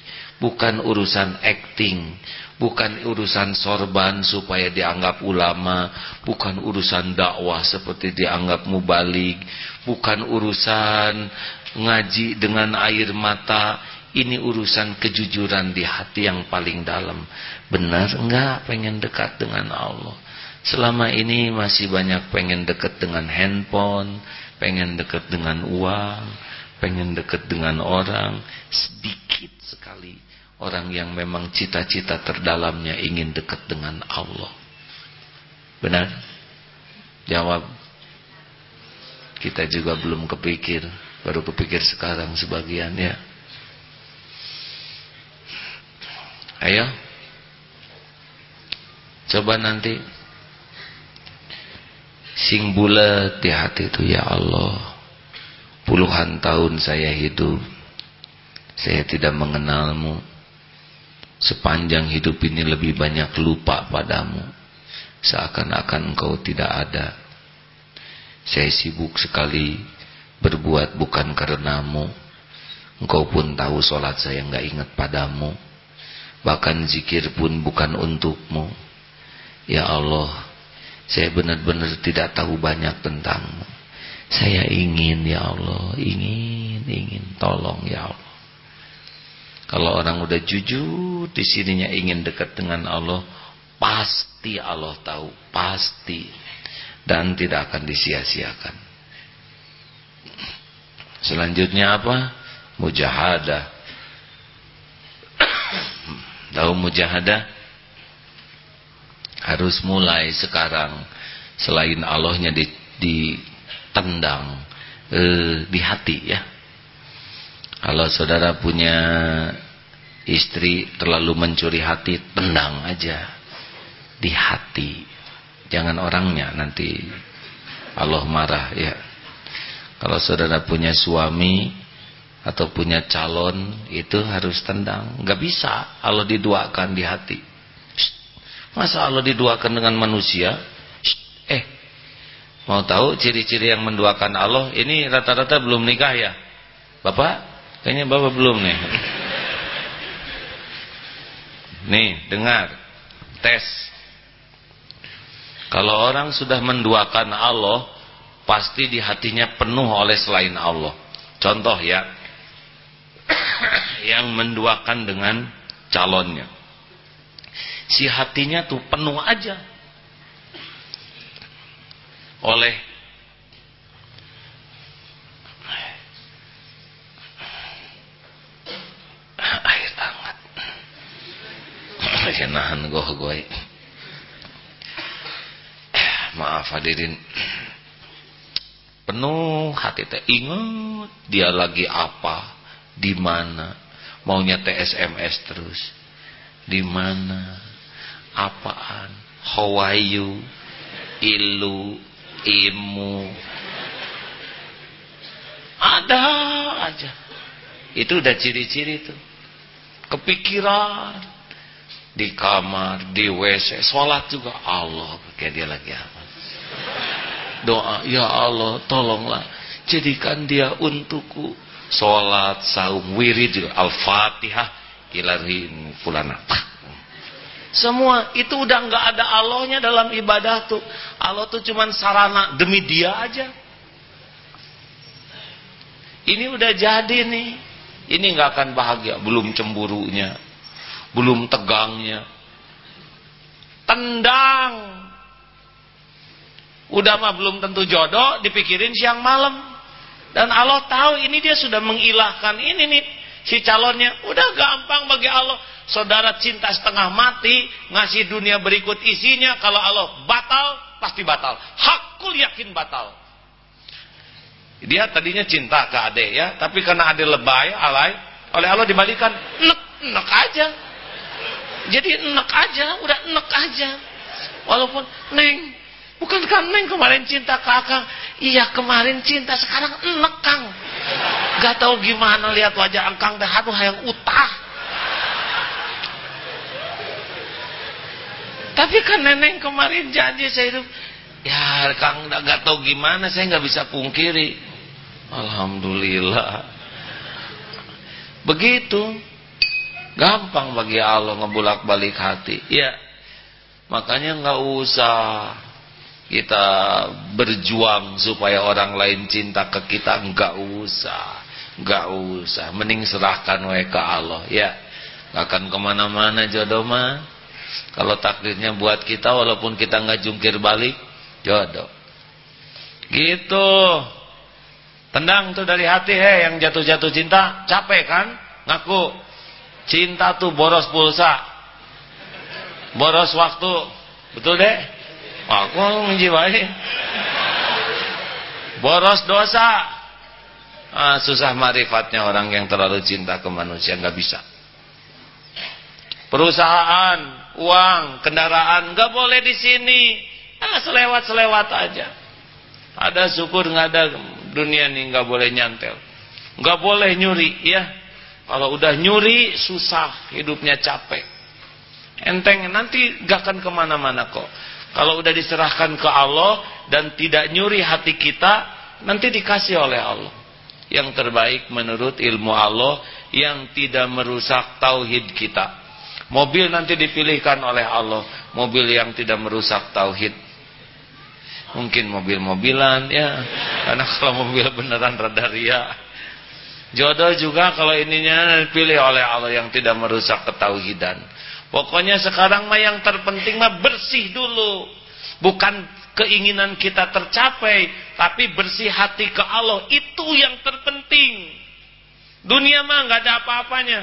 Bukan urusan acting, bukan urusan sorban supaya dianggap ulama, bukan urusan dakwah seperti dianggap mubalik, bukan urusan ngaji dengan air mata, ini urusan kejujuran di hati yang paling dalam. Benar enggak pengen dekat dengan Allah? Selama ini masih banyak pengen deket dengan handphone, pengen deket dengan uang, pengen deket dengan orang. Sedikit sekali orang yang memang cita-cita terdalamnya ingin dekat dengan Allah. Benar? Jawab. Kita juga belum kepikir, baru kepikir sekarang sebagian ya. Ayo. Coba nanti sing bulat di hati itu ya Allah puluhan tahun saya hidup. Saya tidak mengenalmu. Sepanjang hidup ini lebih banyak lupa padamu. Seakan-akan engkau tidak ada. Saya sibuk sekali berbuat bukan karenamu. Engkau pun tahu sholat saya nggak ingat padamu. Bahkan zikir pun bukan untukmu. Ya Allah saya benar-benar tidak tahu banyak tentangmu. Saya ingin ya Allah, ingin, ingin, tolong ya Allah. Kalau orang udah jujur di sininya ingin dekat dengan Allah, pasti Allah tahu, pasti. Dan tidak akan disia-siakan. Selanjutnya apa? Mujahadah. tahu mujahadah? harus mulai sekarang selain Allahnya ditendang eh, di hati ya. Kalau saudara punya istri terlalu mencuri hati, tendang aja di hati. Jangan orangnya nanti Allah marah ya. Kalau saudara punya suami atau punya calon itu harus tendang. Gak bisa Allah diduakan di hati. Masa Allah diduakan dengan manusia? Mau tahu ciri-ciri yang menduakan Allah? Ini rata-rata belum nikah ya? Bapak? Kayaknya bapak belum nih. Nih, dengar. Tes. Kalau orang sudah menduakan Allah, pasti di hatinya penuh oleh selain Allah. Contoh ya, yang menduakan dengan calonnya. Si hatinya tuh penuh aja oleh air hangat. Nahan goh gue. Maaf hadirin. Penuh hati teh ingat dia lagi apa, di mana, maunya TSMS terus. Di mana? Apaan? How are you? Ilu, imu. Ada aja. Itu udah ciri-ciri tuh. Kepikiran di kamar, di WC, sholat juga Allah kayak dia lagi apa. Doa, ya Allah, tolonglah jadikan dia untukku Sholat, saum, wirid. Al-Fatihah. Ilahin fulana. Semua itu udah nggak ada Allahnya dalam ibadah tuh. Allah tuh cuman sarana demi dia aja. Ini udah jadi nih. Ini nggak akan bahagia. Belum cemburunya. Belum tegangnya. Tendang. Udah mah belum tentu jodoh. Dipikirin siang malam. Dan Allah tahu ini dia sudah mengilahkan ini nih si calonnya. Udah gampang bagi Allah. Saudara cinta setengah mati, ngasih dunia berikut isinya. Kalau Allah batal, pasti batal. Hakul yakin batal. Dia tadinya cinta ke ade ya, tapi karena ade lebay, alay, oleh Allah dibalikan, nek, nek aja. Jadi nek aja, udah nek aja. Walaupun neng, Bukan kan Neng kemarin cinta ke Akang. Iya kemarin cinta sekarang enek Kang. Gak tahu gimana lihat wajah Akang dah aduh yang utah. Tapi kan neneng kemarin janji saya itu ya Kang gak tahu gimana saya nggak bisa pungkiri. Alhamdulillah. Begitu. Gampang bagi Allah ngebulak-balik hati. Ya. Makanya nggak usah kita berjuang supaya orang lain cinta ke kita. Enggak usah. Enggak usah. Mending serahkan wae ke Allah ya. Enggak akan ke mana-mana jodoh mah. Kalau takdirnya buat kita walaupun kita enggak jungkir balik jodoh. Gitu. Tendang tuh dari hati he yang jatuh-jatuh cinta. Capek kan? Ngaku. Cinta tuh boros pulsa. Boros waktu. Betul deh Aku menjiwai. Boros dosa. Ah, susah marifatnya orang yang terlalu cinta ke manusia nggak bisa. Perusahaan, uang, kendaraan nggak boleh di sini. Ah, selewat-selewat aja. Ada syukur nggak ada dunia nih nggak boleh nyantel. nggak boleh nyuri ya. Kalau udah nyuri susah, hidupnya capek. Enteng nanti gak akan ke mana-mana kok. Kalau udah diserahkan ke Allah dan tidak nyuri hati kita, nanti dikasih oleh Allah. Yang terbaik menurut ilmu Allah yang tidak merusak tauhid kita. Mobil nanti dipilihkan oleh Allah, mobil yang tidak merusak tauhid. Mungkin mobil-mobilan ya, karena kalau mobil beneran rada ria. Jodoh juga kalau ininya dipilih oleh Allah yang tidak merusak ketauhidan. Pokoknya sekarang mah yang terpenting mah bersih dulu. Bukan keinginan kita tercapai, tapi bersih hati ke Allah. Itu yang terpenting. Dunia mah nggak ada apa-apanya.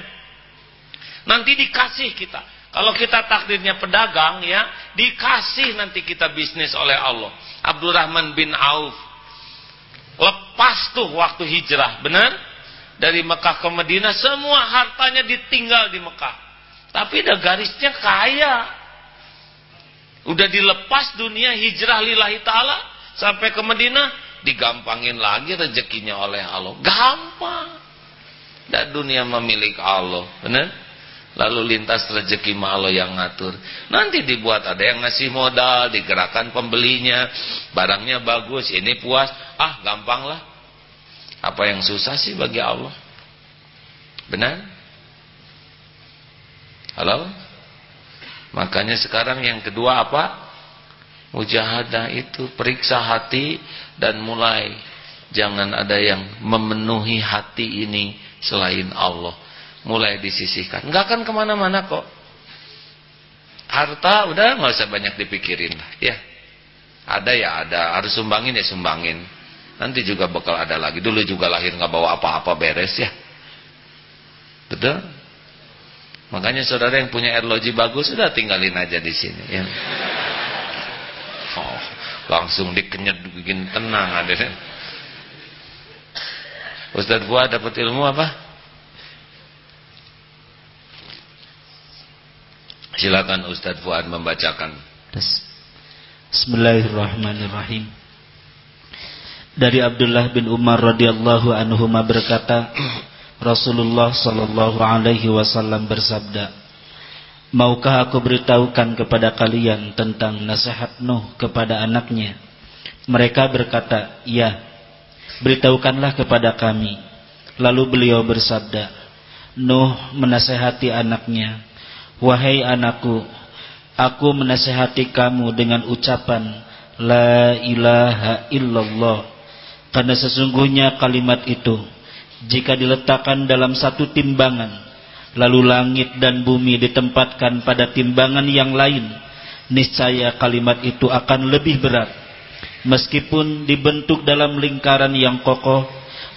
Nanti dikasih kita. Kalau kita takdirnya pedagang ya, dikasih nanti kita bisnis oleh Allah. Abdurrahman bin Auf Lepas tuh waktu hijrah, benar? Dari Mekah ke Madinah semua hartanya ditinggal di Mekah. Tapi dah garisnya kaya. Udah dilepas dunia hijrah lillahi ta'ala sampai ke Madinah digampangin lagi rezekinya oleh Allah. Gampang. Dan dunia memiliki Allah, benar? Lalu lintas rezeki Allah yang ngatur. Nanti dibuat ada yang ngasih modal, digerakkan pembelinya, barangnya bagus, ini puas, ah gampang lah. Apa yang susah sih bagi Allah? Benar? Halo? Makanya sekarang yang kedua apa? Mujahadah itu periksa hati dan mulai jangan ada yang memenuhi hati ini selain Allah mulai disisihkan. Enggak akan ke mana-mana kok. Harta udah nggak usah banyak dipikirin lah, ya. Ada ya ada, harus sumbangin ya sumbangin. Nanti juga bakal ada lagi. Dulu juga lahir nggak bawa apa-apa beres ya. Betul? Makanya saudara yang punya air loji bagus sudah tinggalin aja di sini ya. Oh, langsung dikenyet bikin tenang ada. Ustaz Fuad dapat ilmu apa? Silakan Ustaz Fuad membacakan. Bismillahirrahmanirrahim. Dari Abdullah bin Umar radhiyallahu anhu berkata, Rasulullah sallallahu alaihi wasallam bersabda, Maukah aku beritahukan kepada kalian tentang nasihat Nuh kepada anaknya? Mereka berkata, Ya, beritahukanlah kepada kami. Lalu beliau bersabda, Nuh menasehati anaknya, Wahai anakku, aku menasehati kamu dengan ucapan La ilaha illallah. Karena sesungguhnya kalimat itu, jika diletakkan dalam satu timbangan, lalu langit dan bumi ditempatkan pada timbangan yang lain, niscaya kalimat itu akan lebih berat. Meskipun dibentuk dalam lingkaran yang kokoh,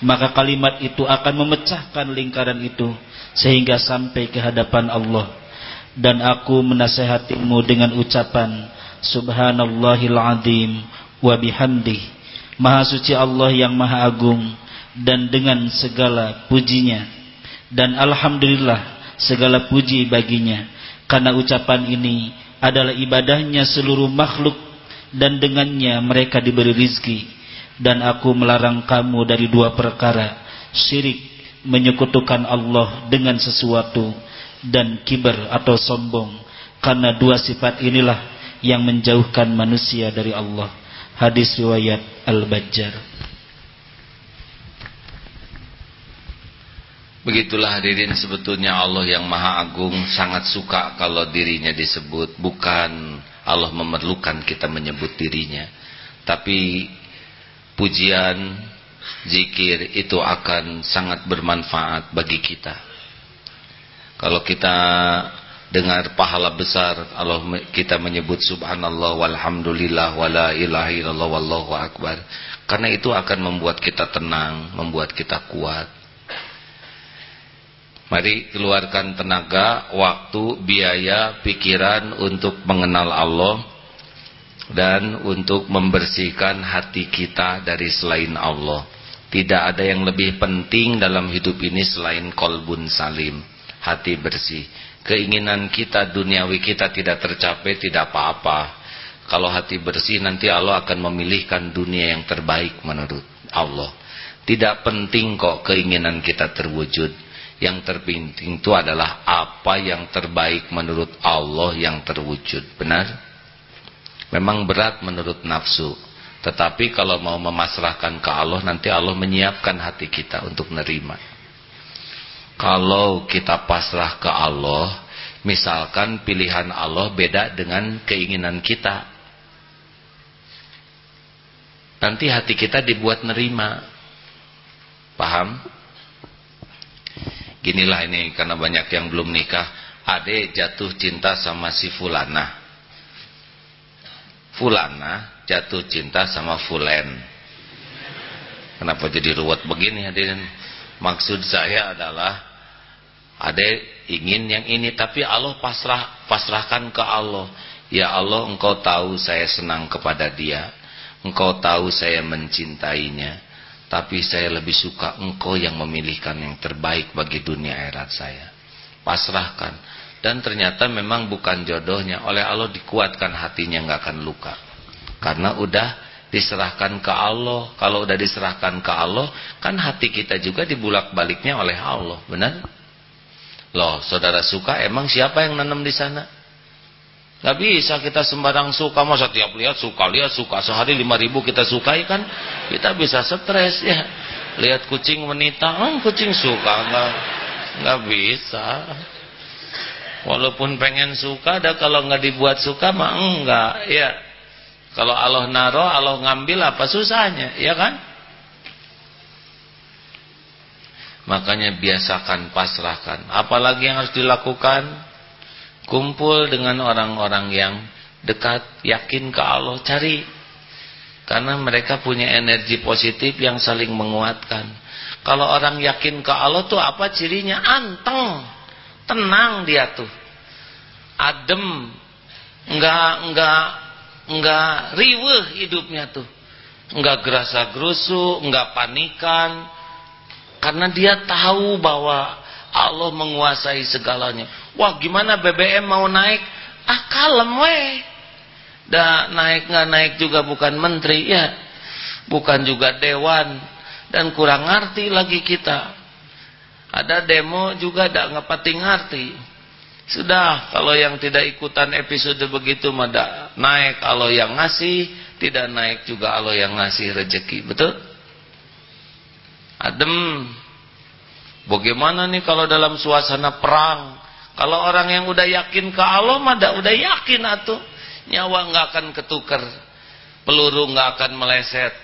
maka kalimat itu akan memecahkan lingkaran itu sehingga sampai ke hadapan Allah dan aku menasehatimu dengan ucapan Subhanallahil azim wa bihamdih Maha suci Allah yang maha agung dan dengan segala pujinya. Dan alhamdulillah segala puji baginya. Karena ucapan ini adalah ibadahnya seluruh makhluk dan dengannya mereka diberi rizki. Dan aku melarang kamu dari dua perkara syirik menyekutukan Allah dengan sesuatu dan kiber atau sombong. Karena dua sifat inilah yang menjauhkan manusia dari Allah. Hadis riwayat Al-Bajjar Begitulah hadirin sebetulnya Allah yang maha agung sangat suka kalau dirinya disebut bukan Allah memerlukan kita menyebut dirinya tapi pujian zikir itu akan sangat bermanfaat bagi kita kalau kita dengar pahala besar Allah kita menyebut subhanallah walhamdulillah wala ilaha illallah wallahu akbar. Karena itu akan membuat kita tenang, membuat kita kuat. Mari keluarkan tenaga, waktu, biaya, pikiran untuk mengenal Allah dan untuk membersihkan hati kita dari selain Allah. Tidak ada yang lebih penting dalam hidup ini selain kolbun salim hati bersih. Keinginan kita duniawi kita tidak tercapai tidak apa-apa. Kalau hati bersih nanti Allah akan memilihkan dunia yang terbaik menurut Allah. Tidak penting kok keinginan kita terwujud. Yang terpenting itu adalah apa yang terbaik menurut Allah yang terwujud. Benar? Memang berat menurut nafsu. Tetapi kalau mau memasrahkan ke Allah nanti Allah menyiapkan hati kita untuk nerima. Kalau kita pasrah ke Allah, misalkan pilihan Allah beda dengan keinginan kita. Nanti hati kita dibuat nerima. Paham? Ginilah ini karena banyak yang belum nikah. Ade jatuh cinta sama si Fulana. Fulana jatuh cinta sama Fulen. Kenapa jadi ruwet begini hadirin? Maksud saya adalah ada ingin yang ini tapi Allah pasrah pasrahkan ke Allah. Ya Allah, Engkau tahu saya senang kepada dia. Engkau tahu saya mencintainya. Tapi saya lebih suka engkau yang memilihkan yang terbaik bagi dunia akhirat saya. Pasrahkan. Dan ternyata memang bukan jodohnya. Oleh Allah dikuatkan hatinya nggak akan luka. Karena udah diserahkan ke Allah. Kalau udah diserahkan ke Allah, kan hati kita juga dibulak baliknya oleh Allah. Benar? Loh, saudara suka emang siapa yang nanam di sana? Gak bisa kita sembarang suka. Masa tiap lihat suka lihat suka. Sehari lima ribu kita sukai kan? Kita bisa stres ya. Lihat kucing wanita hmm, kucing suka. Nggak nggak bisa. Walaupun pengen suka ada kalau nggak dibuat suka mah enggak ya. Kalau Allah naro Allah ngambil apa susahnya? Ya kan? Makanya biasakan pasrahkan. Apalagi yang harus dilakukan Kumpul dengan orang-orang yang dekat, yakin ke Allah, cari. Karena mereka punya energi positif yang saling menguatkan. Kalau orang yakin ke Allah tuh apa cirinya? Anteng. Tenang dia tuh. Adem. Enggak enggak enggak riweh hidupnya tuh. Enggak gerasa gerusu, enggak panikan. Karena dia tahu bahwa Allah menguasai segalanya. Wah gimana BBM mau naik? Ah kalem weh. Dah naik nggak naik juga bukan menteri ya. Bukan juga dewan. Dan kurang ngerti lagi kita. Ada demo juga tidak ngepati ngerti. Sudah kalau yang tidak ikutan episode begitu mada naik Allah yang ngasih, tidak naik juga Allah yang ngasih rezeki, betul? Adem. Bagaimana nih kalau dalam suasana perang? Kalau orang yang udah yakin ke Allah mah udah yakin atuh nyawa nggak akan ketukar, peluru nggak akan meleset,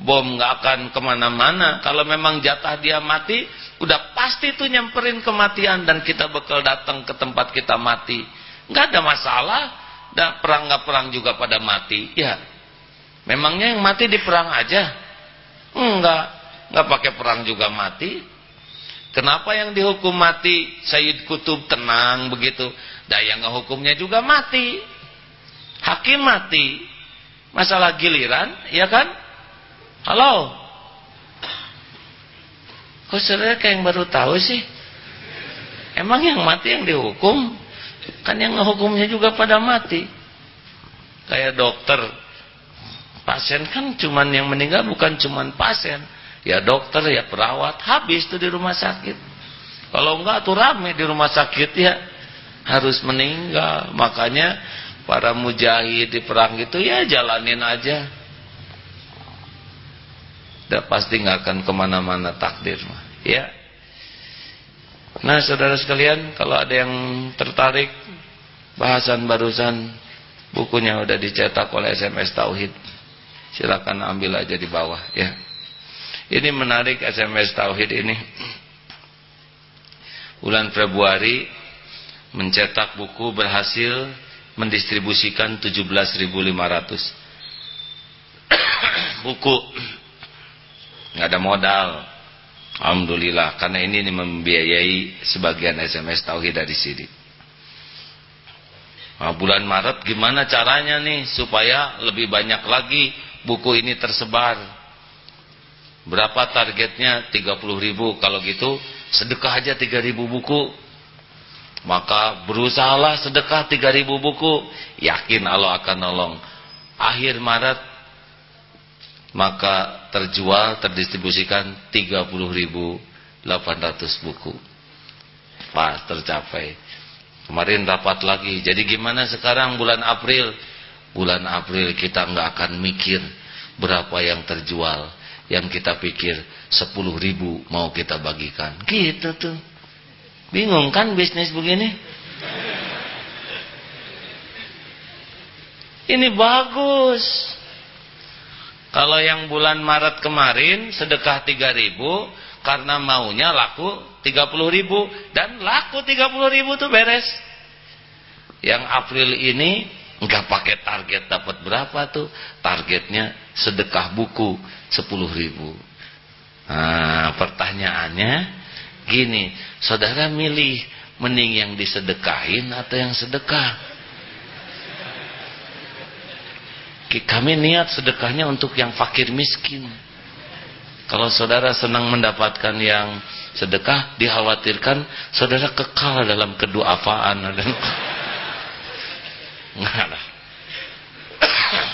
bom nggak akan ke mana-mana. Kalau memang jatah dia mati, udah pasti tuh nyamperin kematian dan kita bakal datang ke tempat kita mati. Nggak ada masalah, dan perang nggak perang juga pada mati. Ya, memangnya yang mati di perang aja? Enggak, nggak pakai perang juga mati. Kenapa yang dihukum mati Sayyid Kutub tenang begitu? Dan yang hukumnya juga mati. Hakim mati. Masalah giliran, ya kan? Halo? Kok saudara kayak yang baru tahu sih? Emang yang mati yang dihukum? Kan yang ngehukumnya juga pada mati. Kayak dokter. Pasien kan cuman yang meninggal bukan cuman pasien ya dokter ya perawat habis tuh di rumah sakit. Kalau enggak tuh rame di rumah sakit ya harus meninggal. Makanya para mujahid di perang itu ya jalanin aja. Udah pasti nggak akan ke mana-mana takdir mah ya. Nah saudara sekalian kalau ada yang tertarik bahasan barusan bukunya udah dicetak oleh SMS Tauhid. Silakan ambil aja di bawah ya ini menarik SMS Tauhid ini. Bulan Februari mencetak buku berhasil mendistribusikan 17.500 buku. nggak ada modal. Alhamdulillah karena ini, membiayai sebagian SMS Tauhid dari sini. Nah, bulan Maret gimana caranya nih supaya lebih banyak lagi buku ini tersebar Berapa targetnya? 30 ribu. Kalau gitu sedekah aja 3 ribu buku. Maka berusahalah sedekah 3 ribu buku. Yakin Allah akan nolong. Akhir Maret maka terjual, terdistribusikan 30.800 buku. Pas tercapai. Kemarin rapat lagi. Jadi gimana sekarang bulan April? Bulan April kita nggak akan mikir berapa yang terjual yang kita pikir 10 ribu mau kita bagikan. Gitu tuh. Bingung kan bisnis begini? Ini bagus. Kalau yang bulan Maret kemarin sedekah 3 ribu karena maunya laku 30 ribu. Dan laku 30 ribu tuh beres. Yang April ini nggak pakai target dapat berapa tuh? Targetnya sedekah buku 10 ribu. Nah pertanyaannya gini saudara milih mending yang disedekahin atau yang sedekah? Kami niat sedekahnya untuk yang fakir miskin. Kalau saudara senang mendapatkan yang sedekah, dikhawatirkan saudara kekal dalam keduafaan. Enggak lah.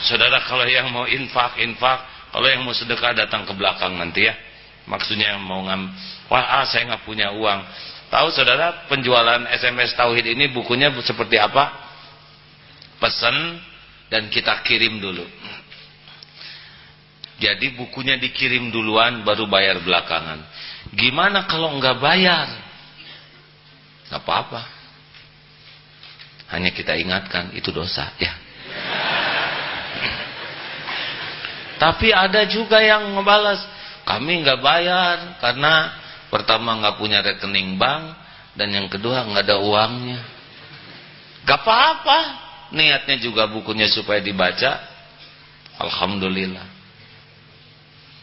saudara kalau yang mau infak, infak. Kalau yang mau sedekah datang ke belakang nanti ya. Maksudnya mau ngam, wah ah, saya nggak punya uang. Tahu saudara penjualan SMS Tauhid ini bukunya seperti apa? Pesan dan kita kirim dulu. Jadi bukunya dikirim duluan baru bayar belakangan. Gimana kalau enggak bayar? Enggak apa-apa. Hanya kita ingatkan itu dosa ya. Tapi ada juga yang ngebalas, kami enggak bayar karena pertama enggak punya rekening bank dan yang kedua enggak ada uangnya. Gak apa-apa. Niatnya juga bukunya supaya dibaca. Alhamdulillah.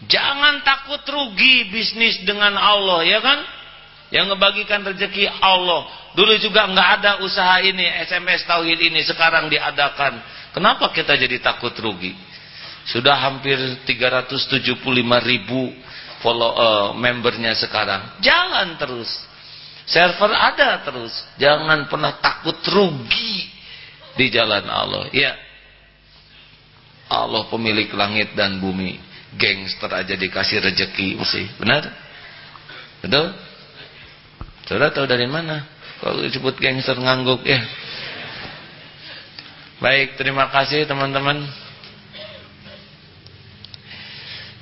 Jangan takut rugi bisnis dengan Allah, ya kan? Yang ngebagikan rezeki Allah. Dulu juga nggak ada usaha ini, SMS Tauhid ini sekarang diadakan. Kenapa kita jadi takut rugi? Sudah hampir 375 ribu follow uh, membernya sekarang. Jalan terus. Server ada terus. Jangan pernah takut rugi di jalan Allah. Ya. Allah pemilik langit dan bumi gangster aja dikasih rezeki mesti benar betul saudara tahu dari mana? Kalau disebut gangster ngangguk ya. Baik terima kasih teman-teman.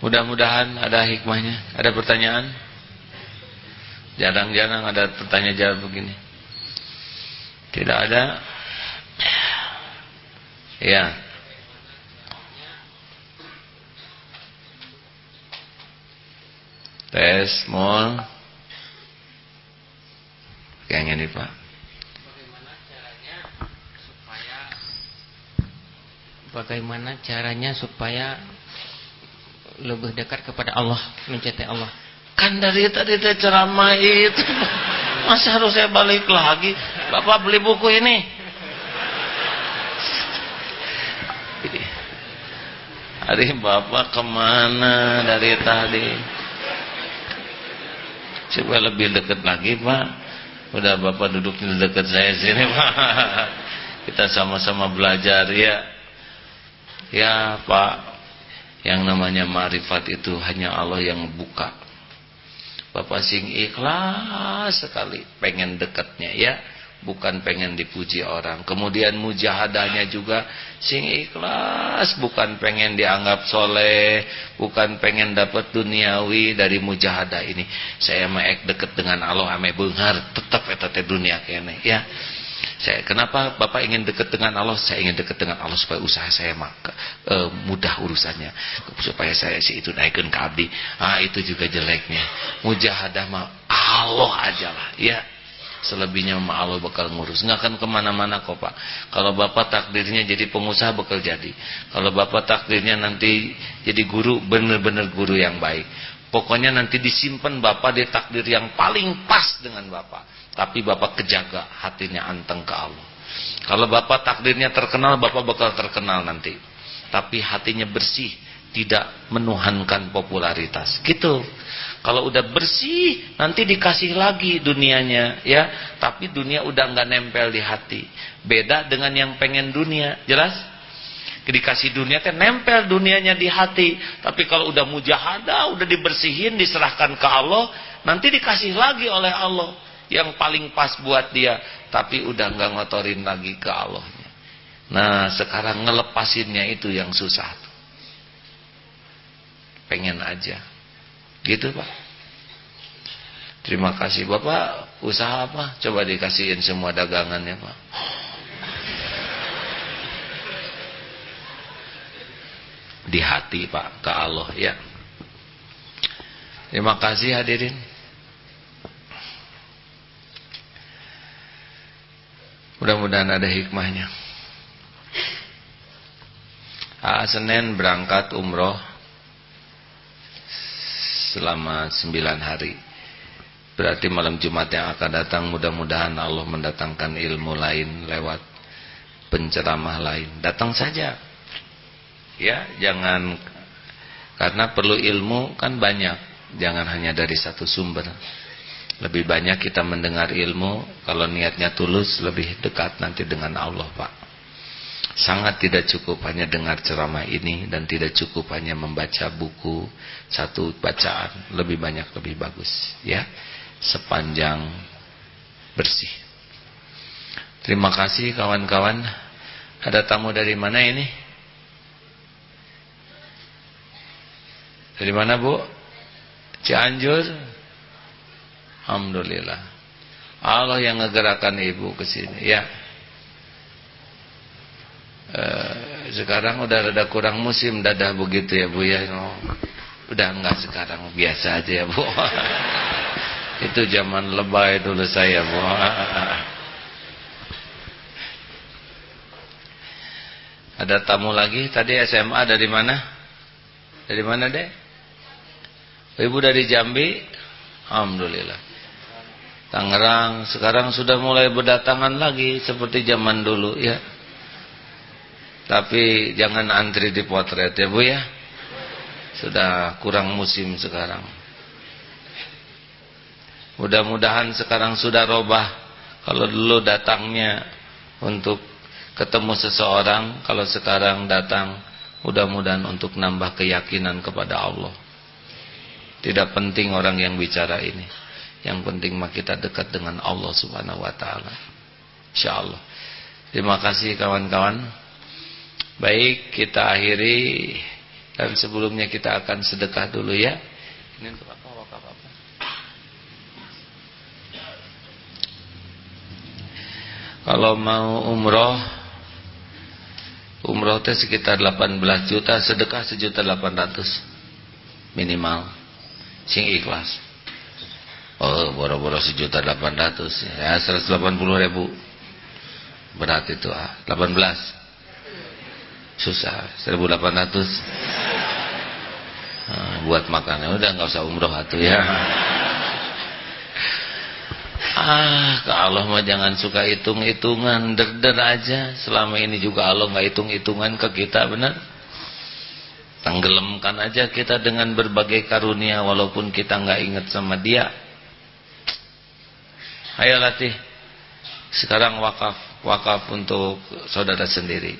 Mudah-mudahan ada hikmahnya ada pertanyaan. Jarang-jarang ada pertanyaan jawab begini. Tidak ada. Ya. Tes, mall. Kayaknya nih Pak. Bagaimana caranya supaya Bagaimana caranya supaya lebih dekat kepada Allah, mencintai Allah? Kan dari tadi teh ceramah itu. Masa harus saya balik lagi? Bapak beli buku ini. Hari Bapak ke mana dari tadi? Coba lebih dekat lagi Pak. Udah Bapak duduk di dekat saya sini Pak. Kita sama-sama belajar ya. Ya Pak. Yang namanya marifat itu hanya Allah yang buka. Bapak sing ikhlas sekali pengen dekatnya ya bukan pengen dipuji orang. Kemudian mujahadahnya juga sing ikhlas, bukan pengen dianggap soleh, bukan pengen dapat duniawi dari mujahadah ini. Saya maek deket dengan Allah ame benghar, tetap eta teh dunia kene ya. Saya kenapa Bapak ingin dekat dengan Allah? Saya ingin dekat dengan Allah supaya usaha saya maka e, mudah urusannya. Supaya saya si itu naikkan ke abdi. Ah itu juga jeleknya. Mujahadah mah Allah aja lah ya selebihnya sama Allah bakal ngurus. Nggak akan ke mana-mana kok pak. Kalau bapak takdirnya jadi pengusaha bakal jadi. Kalau bapak takdirnya nanti jadi guru bener-bener guru yang baik. Pokoknya nanti disimpan bapak di takdir yang paling pas dengan bapak. Tapi bapak kejaga hatinya anteng ke Allah. Kalau bapak takdirnya terkenal bapak bakal terkenal nanti. Tapi hatinya bersih tidak menuhankan popularitas. Gitu kalau udah bersih, nanti dikasih lagi dunianya, ya. Tapi dunia udah nggak nempel di hati. Beda dengan yang pengen dunia, jelas? Dikasih dunia teh nempel dunianya di hati. Tapi kalau udah mujahadah, udah dibersihin, diserahkan ke Allah, nanti dikasih lagi oleh Allah yang paling pas buat dia. Tapi udah nggak ngotorin lagi ke Allahnya. Nah, sekarang ngelepasinnya itu yang susah. Pengen aja Gitu Pak. Terima kasih Bapak. Usaha apa? Coba dikasihin semua dagangannya Pak. Di hati Pak ke Allah ya. Terima kasih hadirin. Mudah-mudahan ada hikmahnya. Ah, Senin berangkat umroh selama sembilan hari. Berarti malam Jumat yang akan datang mudah-mudahan Allah mendatangkan ilmu lain lewat penceramah lain. Datang saja. Ya, jangan Karena perlu ilmu kan banyak, jangan hanya dari satu sumber. Lebih banyak kita mendengar ilmu, kalau niatnya tulus lebih dekat nanti dengan Allah Pak. Sangat tidak cukup hanya dengar ceramah ini dan tidak cukup hanya membaca buku satu bacaan, lebih banyak lebih bagus ya. Sepanjang bersih. Terima kasih kawan-kawan. Ada tamu dari mana ini? Dari mana Bu? Cianjur? Alhamdulillah. Allah yang ngegerakkan ibu ke sini. Ya. Eh, sekarang udah ada kurang musim dadah begitu ya Bu ya. Udah enggak sekarang biasa aja ya Bu. Itu zaman lebay dulu saya Bu. Ada tamu lagi tadi SMA dari mana? Dari mana deh? Ibu dari Jambi Alhamdulillah Tangerang sekarang sudah mulai berdatangan lagi Seperti zaman dulu ya Tapi jangan antri di potret ya Bu ya Sudah kurang musim sekarang Mudah-mudahan sekarang sudah robah Kalau dulu datangnya Untuk ketemu seseorang Kalau sekarang datang Mudah-mudahan untuk nambah keyakinan kepada Allah tidak penting orang yang bicara ini. Yang penting mah kita dekat dengan Allah Subhanahu wa taala. Insyaallah. Terima kasih kawan-kawan. Baik, kita akhiri dan sebelumnya kita akan sedekah dulu ya. Ini untuk apa? Wakaf apa? Kalau mau umroh Umroh itu sekitar 18 juta Sedekah sejuta 800 Minimal sing ikhlas oh boro-boro sejuta delapan ratus ya seratus delapan puluh ribu berat itu ah delapan belas susah seribu delapan ratus ah, buat makan udah nggak usah umroh atuh ya ah ke Allah mah jangan suka hitung-hitungan der-der aja selama ini juga Allah nggak hitung-hitungan ke kita benar Tenggelamkan aja kita dengan berbagai karunia walaupun kita nggak ingat sama dia. Ayo latih. Sekarang wakaf, wakaf untuk saudara sendiri.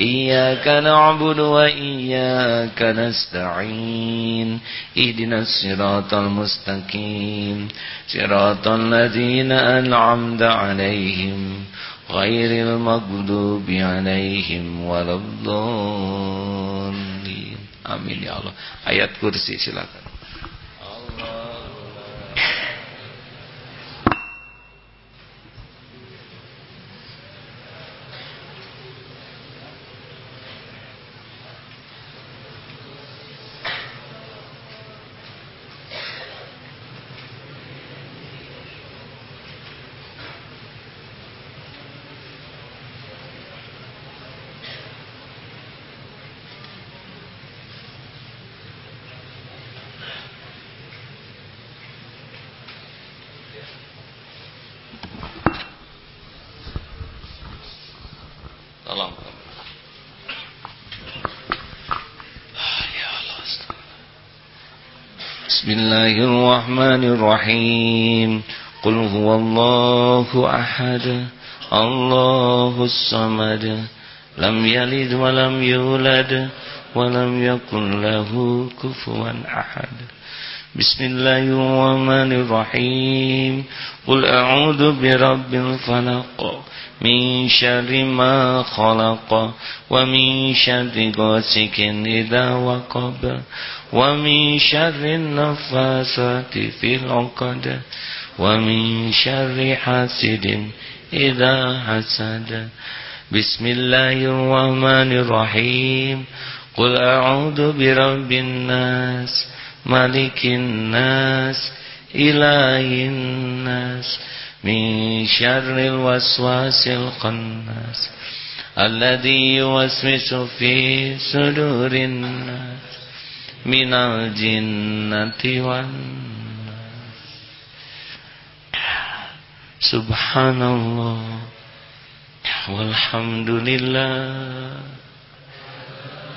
إياك نعبد وإياك نستعين. اهدنا الصراط المستقيم. صراط الذين أنعمت عليهم غير المغضوب عليهم ولا الضالين. آمين يا الله. آيات كرسي silakan بسم الله الرحمن الرحيم. قل هو الله أحد الله الصمد. لم يلد ولم يولد ولم يكن له كفوا أحد بسم الله الرحمن الرحيم. قل أعوذ برب الفلق من شر ما خلق ومن شر غاسق إذا وقب ومن شر النفاسات في العقد ومن شر حاسد إذا حسد. بسم الله الرحمن الرحيم. قل أعوذ برب الناس malikin nas ilahin nas min syarril waswasil khannas alladhi yuwaswisu fi sudurin nas minal jinnati wan Subhanallah Walhamdulillah.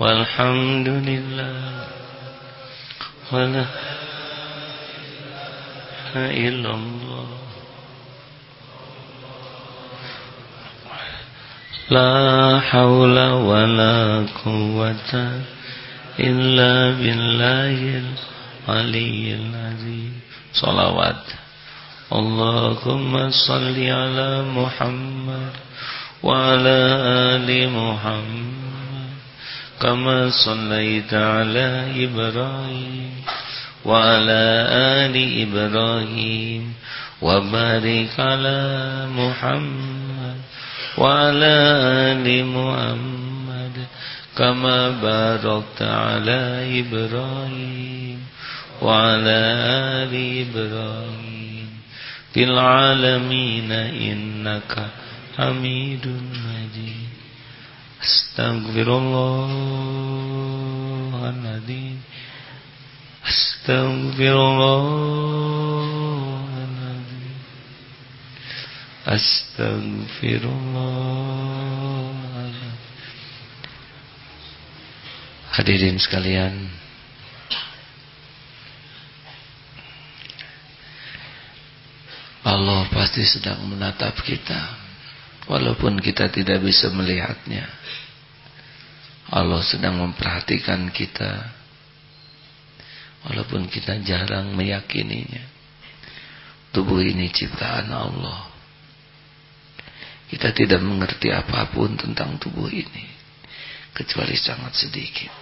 والحمد لله ولا إله إلا الله لا حول ولا قوة إلا بالله العلي العظيم صلوات اللهم صل على محمد وعلى آل محمد كما صليت على إبراهيم وعلى آل إبراهيم وبارك على محمد وعلى آل محمد كما باركت على إبراهيم وعلى آل إبراهيم في العالمين إنك حميد مجيد. Astagfirullahaladzim Astagfirullahaladzim Astagfirullahaladzim Hadirin sekalian. Allah pasti sedang menatap kita. Walaupun kita tidak bisa melihatnya Allah sedang memperhatikan kita Walaupun kita jarang meyakininya. Tubuh ini ciptaan Allah. Kita tidak mengerti apa pun tentang tubuh ini. Kecuali sangat sedikit.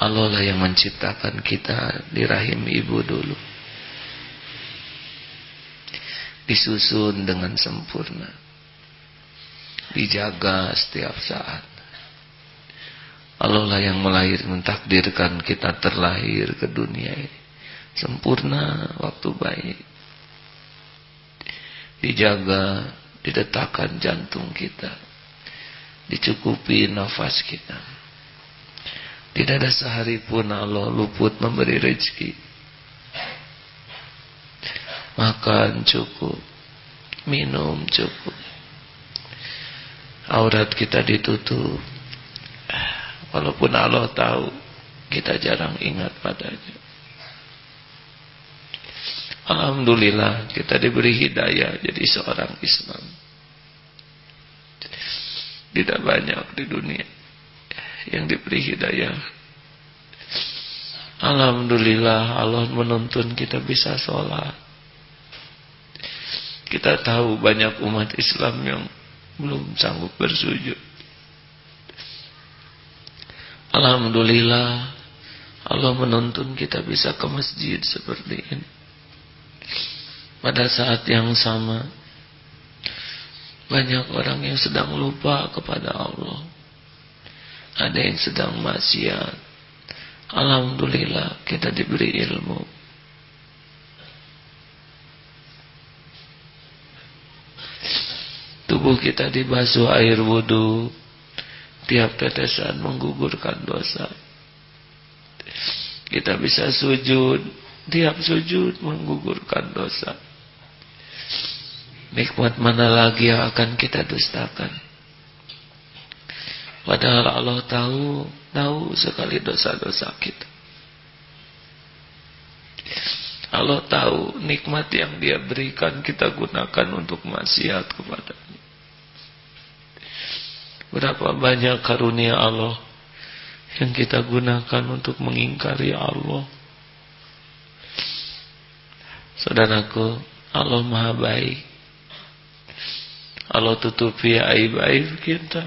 Allah lah yang menciptakan kita di rahim ibu dulu. Disusun dengan sempurna. Dijaga setiap saat. Allah lah yang melahir mentakdirkan kita terlahir ke dunia ini. Sempurna waktu bayi dijaga didetakkan jantung kita. Dicukupi nafas kita. Tidak ada sehari pun Allah luput memberi rezeki makan cukup minum cukup aurat kita ditutup Walaupun Allah tahu kita jarang ingat padanya. Alhamdulillah kita diberi hidayah jadi seorang Islam. Tidak banyak di dunia yang diberi hidayah. Alhamdulillah Allah menuntun kita bisa sholat. Kita tahu banyak umat Islam yang belum sanggup bersujud. Alhamdulillah Allah menuntun kita bisa ke masjid seperti ini. Pada saat yang sama Banyak orang yang sedang lupa kepada Allah. Ada yang sedang maksiat. Alhamdulillah kita diberi ilmu Tubuh kita dibasuh air wudhu Tiap tetesan menggugurkan dosa. Kita bisa sujud, tiap sujud menggugurkan dosa. Nikmat mana lagi yang akan kita dustakan? Padahal Allah tahu, tahu sekali dosa-dosa kita. Allah tahu nikmat yang dia berikan kita gunakan untuk maksiat kepadanya. Berapa banyak karunia Allah yang kita gunakan untuk mengingkari Allah. Saudaraku, Allah maha baik. Allah tutupi aib-aib kita.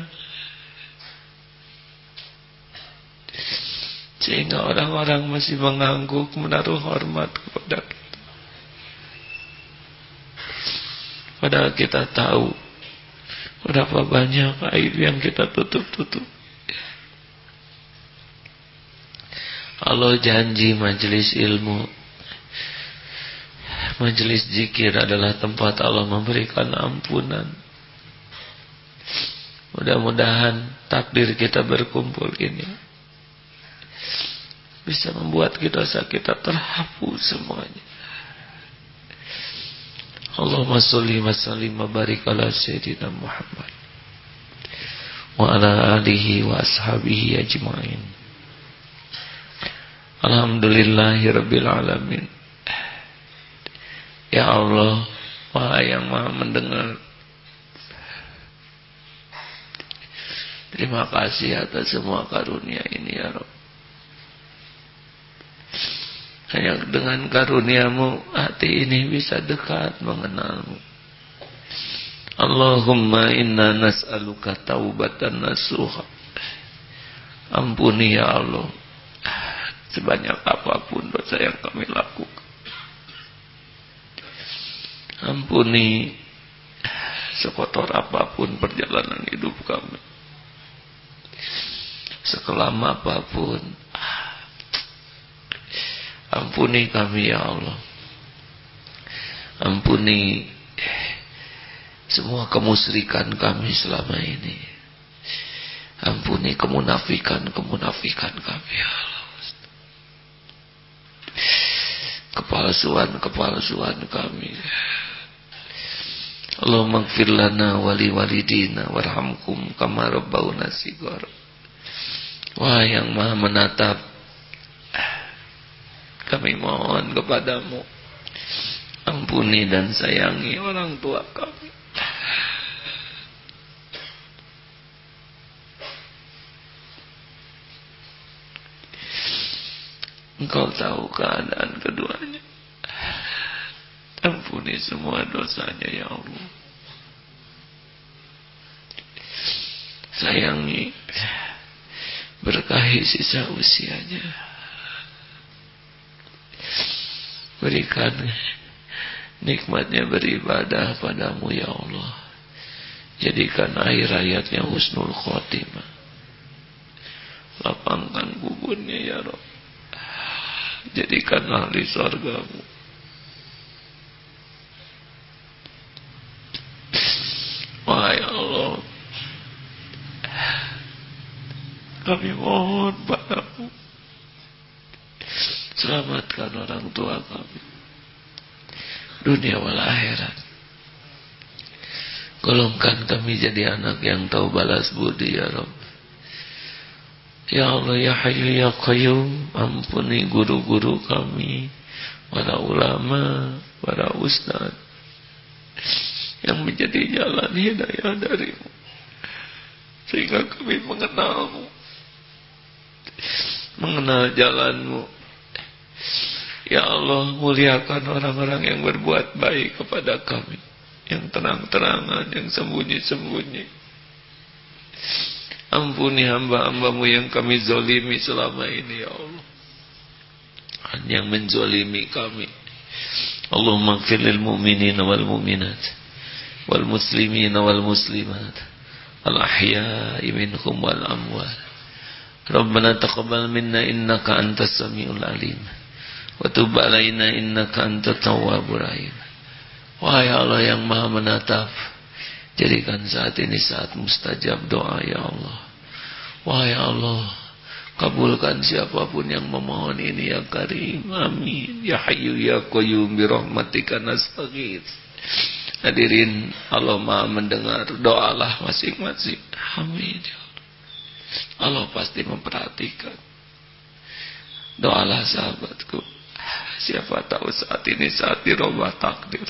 Sehingga orang-orang masih mengangguk menaruh hormat kepada kita. Padahal kita tahu berapa banyak aib yang kita tutup-tutup. Allah janji majelis ilmu Majelis zikir adalah tempat Allah memberikan ampunan Mudah-mudahan takdir kita berkumpul ini Bisa membuat kita sakit terhapus semuanya Allahumma salli wa sallim wa barik ala Sayyidina Muhammad Wa ala alihi wa ashabihi ajma'in Alhamdulillahirabbil alamin. Ya Allah, Maha yang Maha mendengar. Terima kasih atas semua karunia ini ya Rabb. Hanya dengan karuniamu hati ini bisa dekat mengenalmu. Allahumma inna nas'aluka taubatan nasuha. Ampuni ya Allah sebanyak apa pun dosa yang kami lakukan. Ampuni sekotor apa pun perjalanan hidup kami. Sekelam apa pun. Ampuni kami ya Allah. Ampuni semua kemusrikan kami selama ini. Ampuni kemunafikan-kemunafikan kami ya Allah. kepalsuan-kepalsuan kami. Allahumma gfir lana wali walidina warhamkum kama rabbauna sigar. Wah yang maha menatap kami mohon kepadamu ampuni dan sayangi orang tua kami. Engkau tahu keadaan keduanya. Ampuni semua dosanya ya Allah. Sayangi berkahi sisa usianya. Berikan nikmatnya beribadah padamu ya Allah. Jadikan akhir hayatnya husnul khotimah. Lapangkan kuburnya ya Rabb jadikan ahli surgamu Wahai Allah Kami mohon padamu Selamatkan orang tua kami. Dunia wal akhirat. Golongkan kami jadi anak yang tahu balas budi ya Rabb. Ya Allah ya Hayyu ya Qayyum ampuni guru-guru kami para ulama para ustaz yang menjadi jalan hidayah darimu sehingga kami mengenalmu mengenal jalanmu Ya Allah muliakan orang-orang yang berbuat baik kepada kami. Yang terang-terangan yang sembunyi-sembunyi. Ampuni hamba-hambamu yang kami zolimi selama ini ya Allah. Yang menzolimi kami. Allahumma gfir lil mu'minin wal mu'minat Wal muslimin wal muslimat Al ahya'i minhum wal amwal Rabbana taqabbal minna innaka antas samiul alim Wa alaina innaka antat tawwabur rahim Wahai Allah yang maha menatap Jadikan saat ini saat mustajab doa ya Allah. Wahai Allah, kabulkan siapa pun yang memohon ini ya Karim. Amin. Ya Hayyu ya Qayyum bi rahmatika nastaghits. Hadirin Allah Maha mendengar doalah masing-masing. Amin ya Allah. Allah pasti memperhatikan. Doalah sahabatku. Siapa tahu saat ini saat dirubah takdir.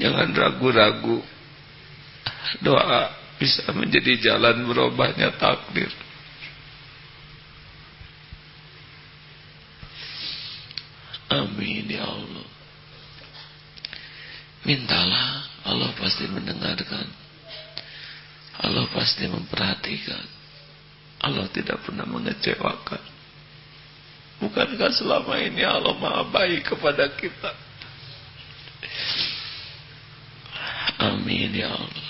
Jangan ragu-ragu. Doa bisa menjadi jalan berubahnya takdir. Amin ya Allah. Mintalah, Allah pasti mendengarkan. Allah pasti memperhatikan. Allah tidak pernah mengecewakan. Bukankah selama ini Allah maha baik kepada kita? Amin ya Allah.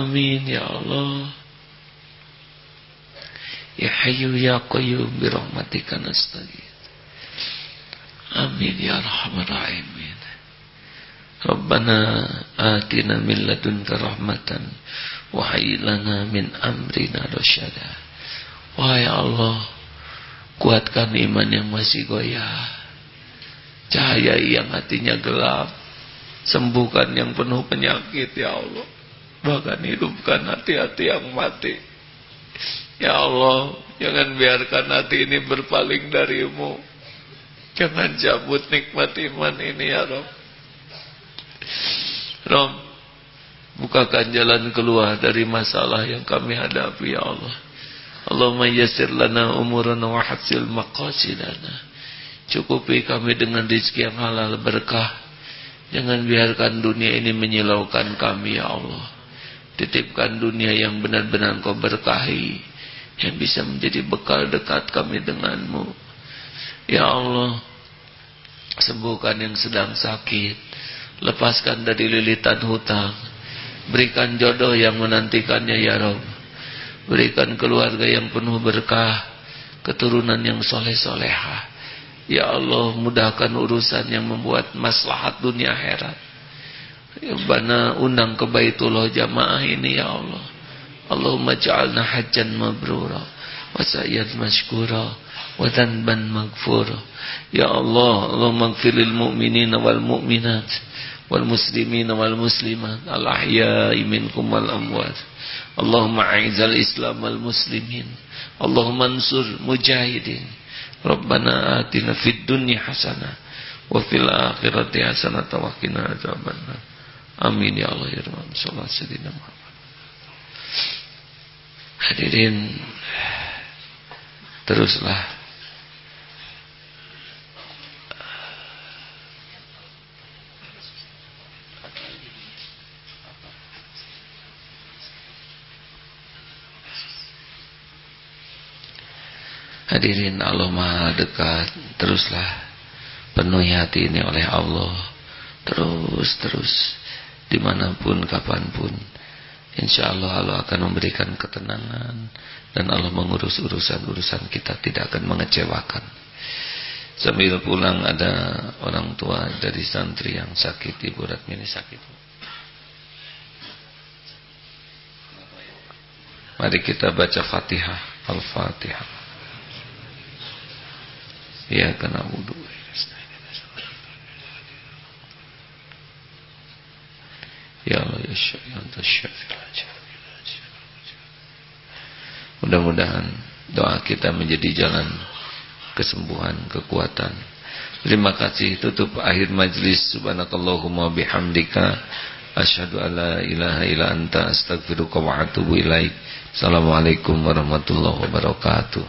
Amin ya Allah. Ya Hayyu ya Qayyum bi rahmatika nastaghith. Amin ya Arhamar Rahimin. Rabbana atina min ladunka rahmatan wa hayyi lana min amrina rasyada. Wahai Allah, kuatkan iman yang masih goyah. Cahaya yang hatinya gelap, sembuhkan yang penuh penyakit ya Allah. Bahkan hidupkan hati-hati yang mati. Ya Allah, jangan biarkan hati ini berpaling darimu. Jangan cabut nikmat iman ini ya Rob. Rob, bukakan jalan keluar dari masalah yang kami hadapi ya Allah. Allahumma yassir lana umurana wa hasil maqasidana. Cukupi kami dengan rezeki yang halal berkah. Jangan biarkan dunia ini menyilaukan kami ya Allah. Titipkan dunia yang benar-benar kau berkahi Yang bisa menjadi bekal dekat kami denganmu Ya Allah Sembuhkan yang sedang sakit Lepaskan dari lilitan hutang Berikan jodoh yang menantikannya ya Rob Berikan keluarga yang penuh berkah Keturunan yang soleh-soleha Ya Allah mudahkan urusan yang membuat maslahat dunia herat Ya Bana undang ke Baitullah jamaah ini ya Allah. Allahumma ja'alna hajjan mabrura wa sa'yan mashkura wa dhanban maghfura. Ya Allah, Allahumma ighfir lil mu'minina wal mu'minat wal muslimina wal muslimat al ahya'i minkum wal amwat. Allahumma a'izal Islam wal muslimin. Allahumma ansur mujahidin. Rabbana atina fid dunya hasanah wa fil akhirati hasanah wa qina adzabannar. Amin ya Allah ya Rahman. Sallallahu Sayyidina Muhammad. Hadirin teruslah Hadirin Allah Maha dekat Teruslah. Penuhi hati ini oleh Allah. Terus terus. Di mana pun kapan pun. Insya Allah Allah akan memberikan ketenangan. Dan Allah mengurus urusan-urusan kita tidak akan mengecewakan. Sambil pulang ada orang tua dari santri yang sakit ibu Ratmini sakit. Mari kita baca fatihah. Al-fatihah ya kena wudhu Ya Allah ya Syafi Mudah-mudahan doa kita menjadi jalan kesembuhan, kekuatan. Terima kasih tutup akhir majlis subhanakallahumma bihamdika asyhadu alla ilaha illa anta astaghfiruka wa atubu ilaik. Assalamualaikum warahmatullahi wabarakatuh.